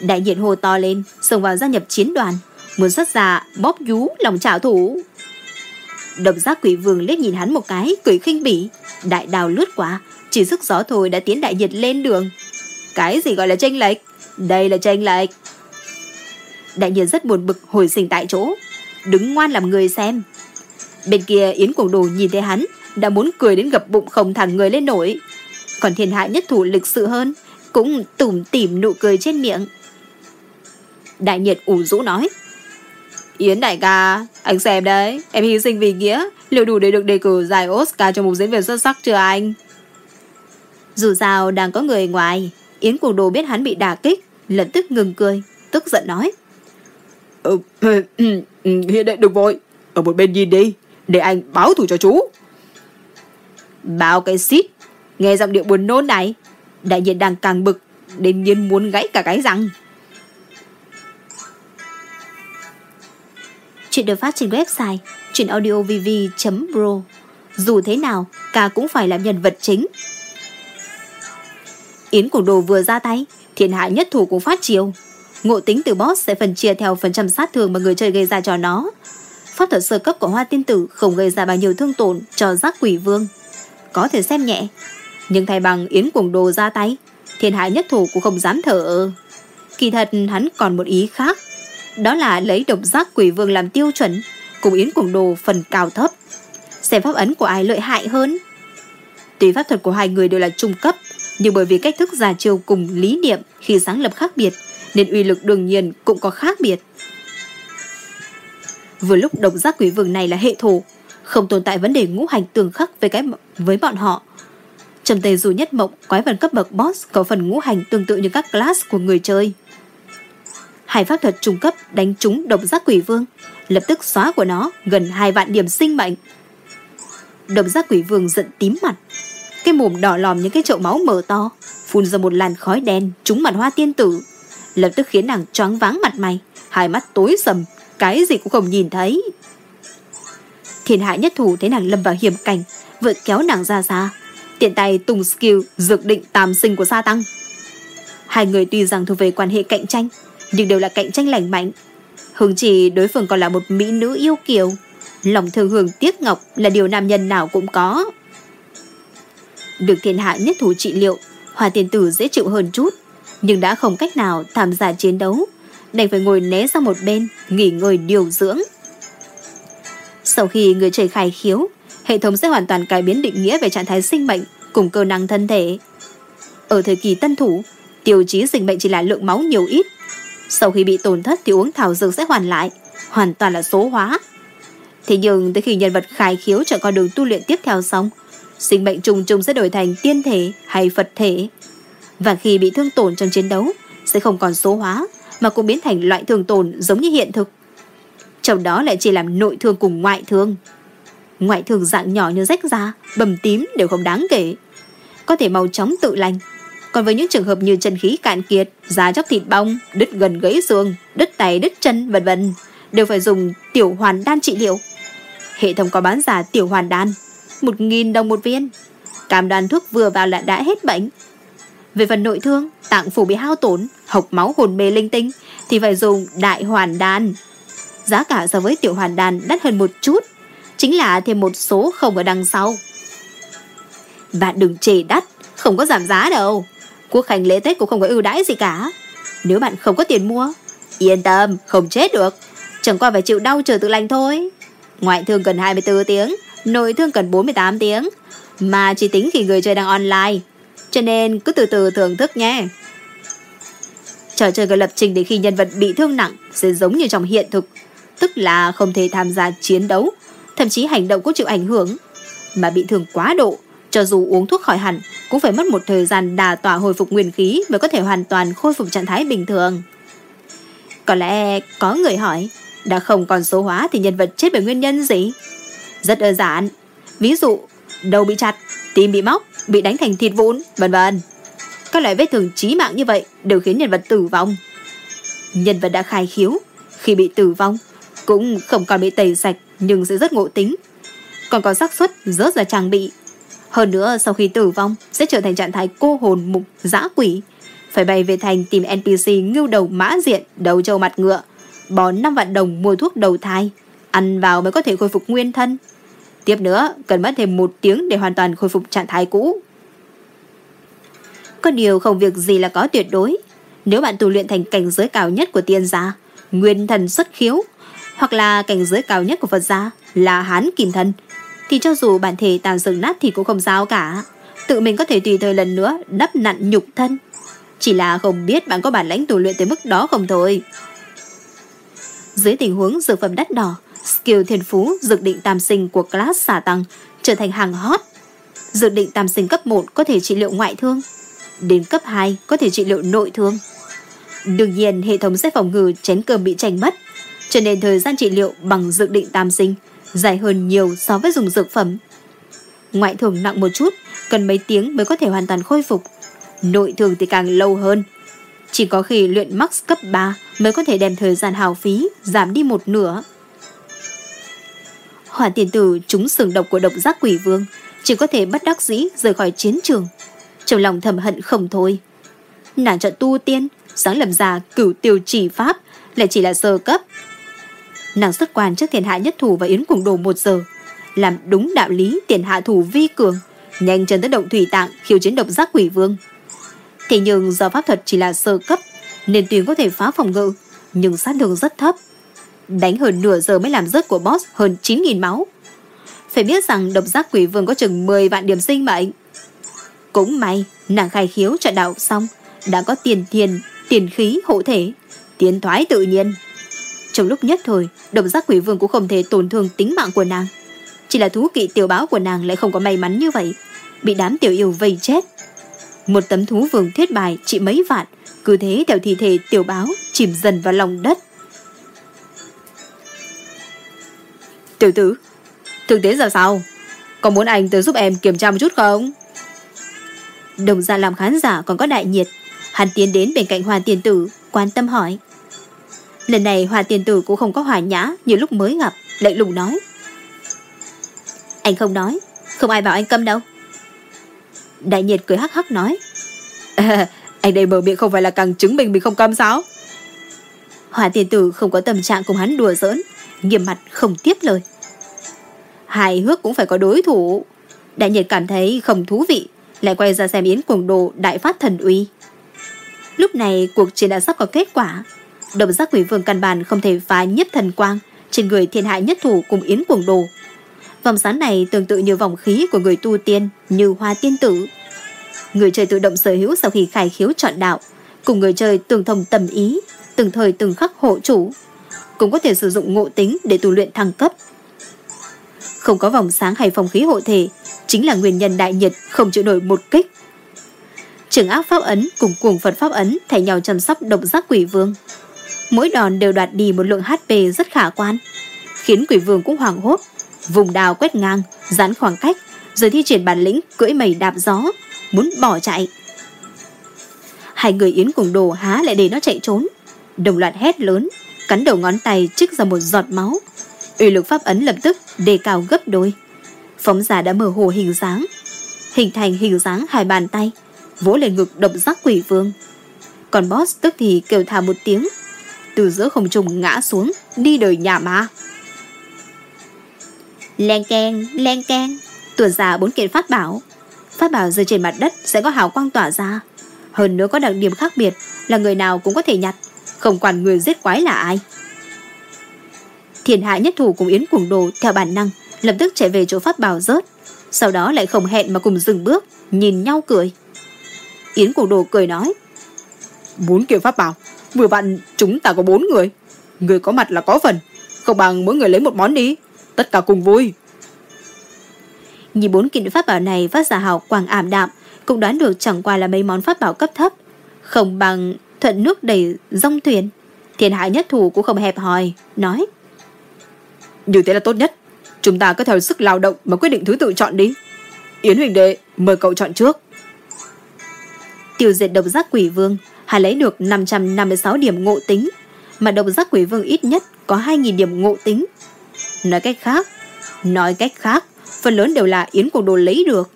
Đại diện hồ to lên, xông vào gia nhập chiến đoàn. Muốn xuất ra, bóp vú, lòng trả thủ. Độc giác quỷ vương liếc nhìn hắn một cái, cười khinh bỉ. Đại đào lướt qua, chỉ sức gió thôi đã tiến đại nhiệt lên đường. Cái gì gọi là tranh lệch? Đây là tranh lệch. Đại nhiệt rất buồn bực hồi sinh tại chỗ đứng ngoan làm người xem. Bên kia Yến Cuồng Đồ nhìn thấy hắn, đã muốn cười đến gập bụng không thẳng người lên nổi. Còn thiên hạ nhất thủ lịch sự hơn, cũng tủm tỉm nụ cười trên miệng. Đại nhiệt ủ rũ nói. Yến đại ca, anh xem đấy, em hy sinh vì nghĩa, liệu đủ để được đề cử giải Oscar cho một diễn viên xuất sắc chưa anh? Dù sao đang có người ngoài, Yến Cuồng Đồ biết hắn bị đả kích, lập tức ngừng cười, tức giận nói. Ờ, ừ, ừ, hiện đại đừng vội, ở một bên nhìn đi, để anh báo thủ cho chú bao cái xít, nghe giọng điệu buồn nôn này, đại diện đang càng bực, đến nhiên muốn gãy cả cái răng. Chuyện được phát trên website chuyenaudiovv.pro Dù thế nào, ca cũng phải làm nhân vật chính. Yến cổ Đồ vừa ra tay, thiên hạ nhất thủ cũng phát chiều, Ngộ tính từ boss sẽ phần chia theo phần trăm sát thương mà người chơi gây ra cho nó. Pháp thuật sơ cấp của hoa tiên tử không gây ra bao nhiêu thương tổn cho giác quỷ vương. Có thể xem nhẹ, nhưng thay bằng yến cuồng đồ ra tay, thiên hạ nhất thủ cũng không dám thở Kỳ thật hắn còn một ý khác, đó là lấy độc giác quỷ vương làm tiêu chuẩn, cùng yến cuồng đồ phần cao thấp. Xem pháp ấn của ai lợi hại hơn. Tuy pháp thuật của hai người đều là trung cấp, nhưng bởi vì cách thức giả chiêu cùng lý niệm khi sáng lập khác biệt, nên uy lực đương nhiên cũng có khác biệt. Vừa lúc độc giác quỷ vương này là hệ thổ, không tồn tại vấn đề ngũ hành tương khắc với cái với bọn họ. Trầm tề dù nhất mộng, quái vật cấp bậc boss có phần ngũ hành tương tự như các class của người chơi. Hai pháp thuật trung cấp đánh trúng độc giác quỷ vương, lập tức xóa của nó gần hai vạn điểm sinh mệnh. Độc giác quỷ vương giận tím mặt, cái mồm đỏ lòm những cái chậu máu mở to, phun ra một làn khói đen trúng mặt hoa tiên tử, lập tức khiến nàng choáng váng mặt mày, hai mắt tối sầm, cái gì cũng không nhìn thấy. Thiên hạ nhất thủ thấy nàng lâm vào hiểm cảnh, vội kéo nàng ra xa, tiện tay tung skill dược định tam sinh của sa tăng. Hai người tuy rằng thuộc về quan hệ cạnh tranh, nhưng đều là cạnh tranh lành mạnh. Hương chỉ đối phương còn là một mỹ nữ yêu kiều, lòng thương hương tiếc ngọc là điều nam nhân nào cũng có. Được thiên hạ nhất thủ trị liệu, hòa tiền tử dễ chịu hơn chút, nhưng đã không cách nào tham gia chiến đấu, đành phải ngồi né sang một bên, nghỉ ngơi điều dưỡng. Sau khi người chơi khai khiếu, hệ thống sẽ hoàn toàn cải biến định nghĩa về trạng thái sinh mệnh cùng cơ năng thân thể. Ở thời kỳ tân thủ, tiêu chí sinh mệnh chỉ là lượng máu nhiều ít. Sau khi bị tổn thất thì uống thảo dược sẽ hoàn lại, hoàn toàn là số hóa. Thế nhưng tới khi nhân vật khai khiếu chọn con đường tu luyện tiếp theo xong, sinh mệnh trùng trùng sẽ đổi thành tiên thể hay Phật thể. Và khi bị thương tổn trong chiến đấu, sẽ không còn số hóa, mà cũng biến thành loại thương tổn giống như hiện thực. Trong đó lại chỉ làm nội thương cùng ngoại thương. Ngoại thương dạng nhỏ như rách da, bầm tím đều không đáng kể. Có thể mau chóng tự lành. Còn với những trường hợp như chân khí cạn kiệt, da chóc thịt bong, đứt gần gãy xương, đứt tay đứt chân, vân vân đều phải dùng tiểu hoàn đan trị liệu. Hệ thống có bán giả tiểu hoàn đan, một nghìn đồng một viên. Cảm đoàn thuốc vừa vào là đã hết bệnh. Về phần nội thương, tạng phủ bị hao tổn, hộc máu hồn mê linh tinh thì phải dùng đại hoàn đan. Giá cả so với tiểu hoàn Đàn đắt hơn một chút, chính là thêm một số không ở đằng sau. Bạn đừng chê đắt, không có giảm giá đâu. Quốc khánh lễ Tết cũng không có ưu đãi gì cả. Nếu bạn không có tiền mua, yên tâm, không chết được. Chẳng qua phải chịu đau chờ tự lành thôi. Ngoại thương cần 24 tiếng, nội thương cần 48 tiếng. Mà chỉ tính khi người chơi đang online. Cho nên cứ từ từ thưởng thức nhé. Trò chơi có lập trình để khi nhân vật bị thương nặng sẽ giống như trong hiện thực. Tức là không thể tham gia chiến đấu, thậm chí hành động cũng chịu ảnh hưởng. Mà bị thương quá độ, cho dù uống thuốc khỏi hẳn, cũng phải mất một thời gian đà tỏa hồi phục nguyên khí mới có thể hoàn toàn khôi phục trạng thái bình thường. Có lẽ có người hỏi, đã không còn số hóa thì nhân vật chết bởi nguyên nhân gì? Rất đơn giản. Ví dụ, đầu bị chặt, tim bị móc, bị đánh thành thịt vụn, vân vân. Các loại vết thương chí mạng như vậy đều khiến nhân vật tử vong. Nhân vật đã khai khiếu, khi bị tử vong, cũng không còn bị tẩy sạch nhưng sẽ rất ngộ tính. Còn có xác suất rớt ra trang bị. Hơn nữa sau khi tử vong sẽ trở thành trạng thái cô hồn mục dã quỷ. Phải bay về thành tìm NPC ngưu đầu mã diện, đầu trâu mặt ngựa, bỏ 5 vạn đồng mua thuốc đầu thai, ăn vào mới có thể khôi phục nguyên thân. Tiếp nữa, cần mất thêm một tiếng để hoàn toàn khôi phục trạng thái cũ. Có điều không việc gì là có tuyệt đối. Nếu bạn tu luyện thành cảnh giới cao nhất của tiên gia, nguyên thần xuất khiếu, hoặc là cảnh giới cao nhất của Phật gia là hán kim thân, thì cho dù bản thể tàn rừng nát thì cũng không sao cả. Tự mình có thể tùy thời lần nữa đắp nặn nhục thân. Chỉ là không biết bạn có bản lãnh tu luyện tới mức đó không thôi. Dưới tình huống dược phẩm đắt đỏ, skill thiên phú dược định tam sinh của class xả tăng trở thành hàng hot. Dược định tam sinh cấp 1 có thể trị liệu ngoại thương, đến cấp 2 có thể trị liệu nội thương. Đương nhiên hệ thống sẽ phòng ngừa chén cơm bị tranh mất, cho nên thời gian trị liệu bằng dược định tam sinh dài hơn nhiều so với dùng dược phẩm. Ngoại thường nặng một chút, cần mấy tiếng mới có thể hoàn toàn khôi phục. Nội thường thì càng lâu hơn. Chỉ có khi luyện max cấp 3 mới có thể đem thời gian hào phí giảm đi một nửa. Hỏa tiền tử trúng sừng độc của độc giác quỷ vương, chỉ có thể bắt đắc dĩ rời khỏi chiến trường. Trong lòng thầm hận không thôi. Nàng chọn tu tiên, sáng lập ra cửu tiêu chỉ pháp, lại chỉ là sơ cấp. Nàng xuất quan trước thiên hạ nhất thủ và yến cùng đồ một giờ, làm đúng đạo lý tiền hạ thủ vi cường, nhanh chân tới động thủy tạng khiêu chiến độc giác quỷ vương. Thế nhưng do pháp thuật chỉ là sơ cấp, nên tuyền có thể phá phòng ngự, nhưng sát thương rất thấp. Đánh hơn nửa giờ mới làm rớt của boss hơn 9.000 máu. Phải biết rằng độc giác quỷ vương có chừng 10 vạn điểm sinh mệnh. Cũng may, nàng khai khiếu trận đạo xong, đã có tiền thiền, tiền khí hộ thể, tiến thoái tự nhiên. Trong lúc nhất thời, động giác quỷ vương cũng không thể tổn thương tính mạng của nàng. Chỉ là thú kỵ tiểu báo của nàng lại không có may mắn như vậy, bị đám tiểu yêu vây chết. Một tấm thú vương thiết bài trị mấy vạn, cứ thế theo thi thể tiểu báo chìm dần vào lòng đất. Tiểu tử, thực tế ra sao? Có muốn anh tới giúp em kiểm tra một chút không? Đồng ra làm khán giả còn có đại nhiệt. Hắn tiến đến bên cạnh hoàng tiền Tử, quan tâm hỏi. Lần này Hoa Tiên Tử cũng không có hòa nhã như lúc mới gặp, lạnh lùng nói. Anh không nói, không ai bảo anh câm đâu. Đại nhiệt cười hắc hắc nói. À, anh đây mở miệng không phải là càng chứng minh mình không câm sao? hòa tiền tử không có tâm trạng cùng hắn đùa giỡn, nghiêm mặt không tiếp lời. Hài hước cũng phải có đối thủ. Đại nhiệt cảm thấy không thú vị, lại quay ra xem yến cuồng đồ đại phát thần uy. Lúc này cuộc chiến đã sắp có kết quả. Động giác quỷ vương căn bản không thể phá nhất thần quang trên người thiên hạ nhất thủ cùng yến cuồng đồ. Vòng sáng này tương tự như vòng khí của người tu tiên như hoa tiên tử. Người chơi tự động sở hữu sau khi khai khiếu chọn đạo, cùng người chơi tương thông tâm ý, từng thời từng khắc hộ chủ. Cũng có thể sử dụng ngộ tính để tu luyện thăng cấp. Không có vòng sáng hay phòng khí hộ thể, chính là nguyên nhân đại nhiệt không chịu nổi một kích. Trường ác pháp ấn cùng cuồng Phật pháp ấn thay nhau chăm sóc độc giác quỷ vương. Mỗi đòn đều đoạt đi một lượng HP rất khả quan, khiến quỷ vương cũng hoảng hốt, vùng đào quét ngang, dán khoảng cách, rồi thi triển bản lĩnh cưỡi mây đạp gió, muốn bỏ chạy. Hai người Yến cùng đồ há lại để nó chạy trốn, đồng loạt hét lớn, cắn đầu ngón tay trích ra một giọt máu. Uy lực pháp ấn lập tức đề cao gấp đôi. Phóng giả đã mở hồ hình dáng, hình thành hình dáng hai bàn tay, vỗ lên ngực độc giác quỷ vương. Còn boss tức thì kêu thả một tiếng, từ giữa không trung ngã xuống, đi đời nhà ma. Len keng, len keng, tuột ra bốn kiện pháp bảo. Pháp bảo rơi trên mặt đất sẽ có hào quang tỏa ra. Hơn nữa có đặc điểm khác biệt là người nào cũng có thể nhặt, không quản người giết quái là ai. thiền hạ nhất thủ cùng Yến Cuồng Đồ theo bản năng lập tức chạy về chỗ pháp bảo rớt, sau đó lại không hẹn mà cùng dừng bước, nhìn nhau cười. Yến Cuồng Đồ cười nói, bốn kiện pháp bảo, vừa vặn chúng ta có bốn người, người có mặt là có phần, không bằng mỗi người lấy một món đi, tất cả cùng vui. Nhìn bốn kiện pháp bảo này phát ra hào quang ảm đạm, cũng đoán được chẳng qua là mấy món pháp bảo cấp thấp, không bằng thuận nước đầy rong thuyền. Thiên hạ nhất thủ cũng không hẹp hòi, nói. Như thế là tốt nhất. Chúng ta cứ theo sức lao động mà quyết định thứ tự chọn đi. Yến Huỳnh Đệ, mời cậu chọn trước. Tiêu diệt độc giác quỷ vương, hà lấy được 556 điểm ngộ tính, mà độc giác quỷ vương ít nhất có 2.000 điểm ngộ tính. Nói cách khác, nói cách khác, phần lớn đều là Yến Cuồng Đồ lấy được.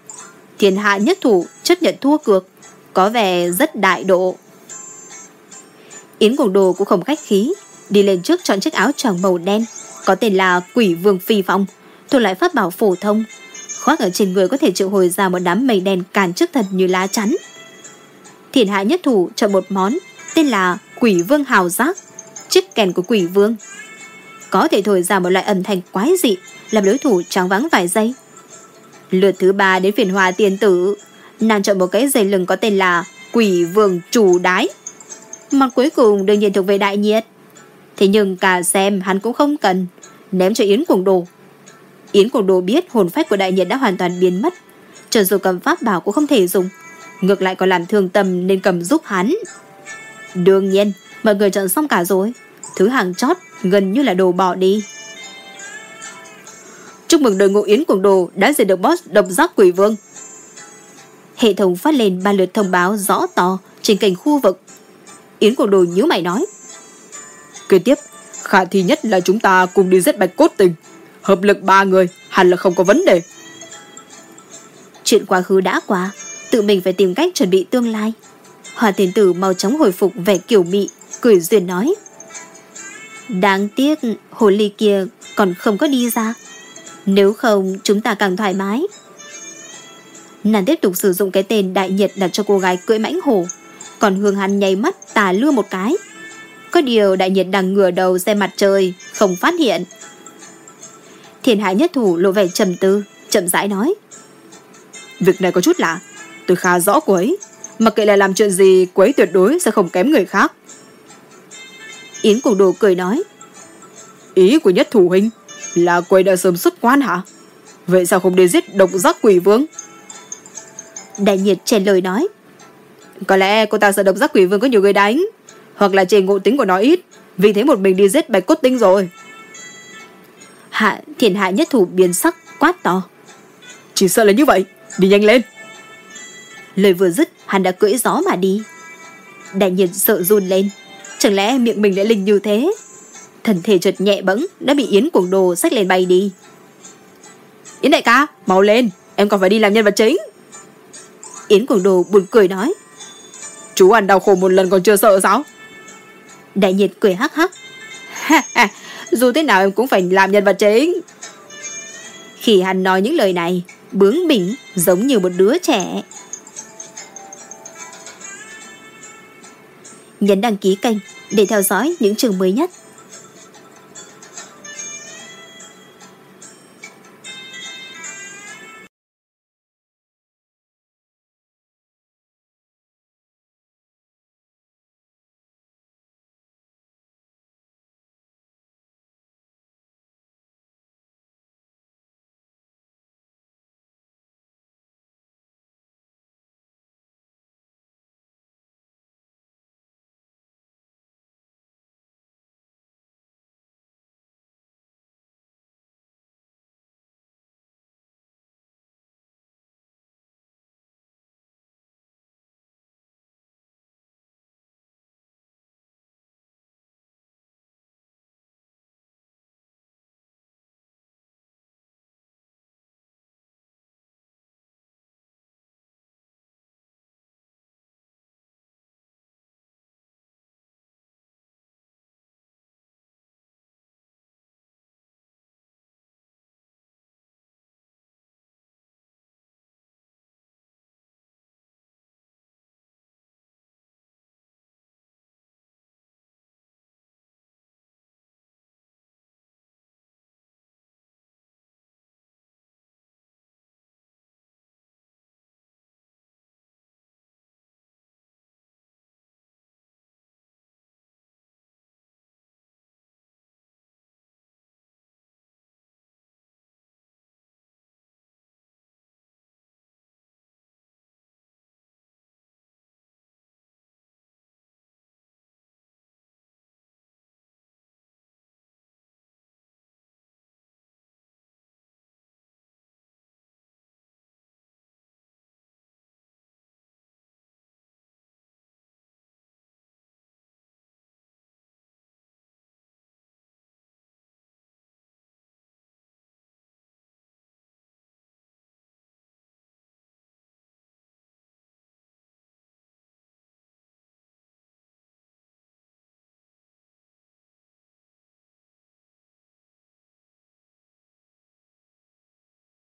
Thiên hạ nhất thủ chấp nhận thua cược, có vẻ rất đại độ. Yến Cuồng Đồ cũng không khách khí, đi lên trước chọn chiếc áo choàng màu đen, có tên là Quỷ Vương Phi Phong, thuộc loại pháp bảo phổ thông. Khoác ở trên người có thể triệu hồi ra một đám mây đen càn trước thật như lá chắn. Thiên hạ nhất thủ chọn một món, tên là Quỷ Vương Hào Giác, chiếc kèn của Quỷ Vương. Có thể thổi ra một loại âm thanh quái dị, làm đối thủ trắng vắng vài giây. Lượt thứ ba đến phiền hòa tiền tử, nàng chọn một cái dây lưng có tên là Quỷ Vương Chủ Đái. Mặt cuối cùng đương nhiên thuộc về đại nhiệt. Thế nhưng cả xem hắn cũng không cần, ném cho Yến Cuồng Đồ. Yến Cuồng Đồ biết hồn phách của đại nhiệt đã hoàn toàn biến mất, cho dù cầm pháp bảo cũng không thể dùng, ngược lại còn làm thương tâm nên cầm giúp hắn. Đương nhiên, mọi người chọn xong cả rồi, thứ hàng chót gần như là đồ bỏ đi. Chúc mừng đội ngũ Yến Cuồng Đồ đã diệt được boss độc giác quỷ vương. Hệ thống phát lên ba lượt thông báo rõ to trên kênh khu vực. Yến Cuồng Đồ nhíu mày nói. Kế tiếp, khả thi nhất là chúng ta cùng đi giết bạch cốt tình. Hợp lực ba người, hẳn là không có vấn đề. Chuyện quá khứ đã qua, tự mình phải tìm cách chuẩn bị tương lai. Hòa tiền tử mau chóng hồi phục vẻ kiểu mị, cười duyên nói. Đáng tiếc, hồ ly kia còn không có đi ra. Nếu không, chúng ta càng thoải mái. Nàng tiếp tục sử dụng cái tên đại nhiệt đặt cho cô gái cưỡi mãnh hổ. Còn Hương Hắn nháy mắt tà lưa một cái. Có điều đại nhiệt đang ngửa đầu xem mặt trời, không phát hiện. Thiên hải nhất thủ lộ vẻ trầm tư, chậm rãi nói. Việc này có chút lạ, tôi khá rõ cô ấy. Mặc kệ là làm chuyện gì, cô ấy tuyệt đối sẽ không kém người khác. Yến Cùng Đồ cười nói. Ý của nhất thủ huynh là cô ấy đã sớm xuất quan hả? Vậy sao không đi giết độc giác quỷ vương? Đại nhiệt chèn lời nói. Có lẽ cô ta sợ độc giác quỷ vương có nhiều người đánh hoặc là trên ngộ tính của nó ít vì thế một mình đi giết bạch cốt tinh rồi Hạ thiền hạ nhất thủ biến sắc quát to. Chỉ sợ là như vậy, đi nhanh lên. Lời vừa dứt, hắn đã cưỡi gió mà đi. Đại nhiên sợ run lên. Chẳng lẽ miệng mình lại linh như thế? Thần thể chợt nhẹ bẫng đã bị Yến Cuồng Đồ xách lên bay đi. Yến đại ca, mau lên, em còn phải đi làm nhân vật chính. Yến Cuồng Đồ buồn cười nói. Chú ăn đau khổ một lần còn chưa sợ sao? Đại nhiệt cười hắc hắc. <laughs> Dù thế nào em cũng phải làm nhân vật chính. Khi hắn nói những lời này, bướng bỉnh giống như một đứa trẻ. Nhấn đăng ký kênh để theo dõi những trường mới nhất.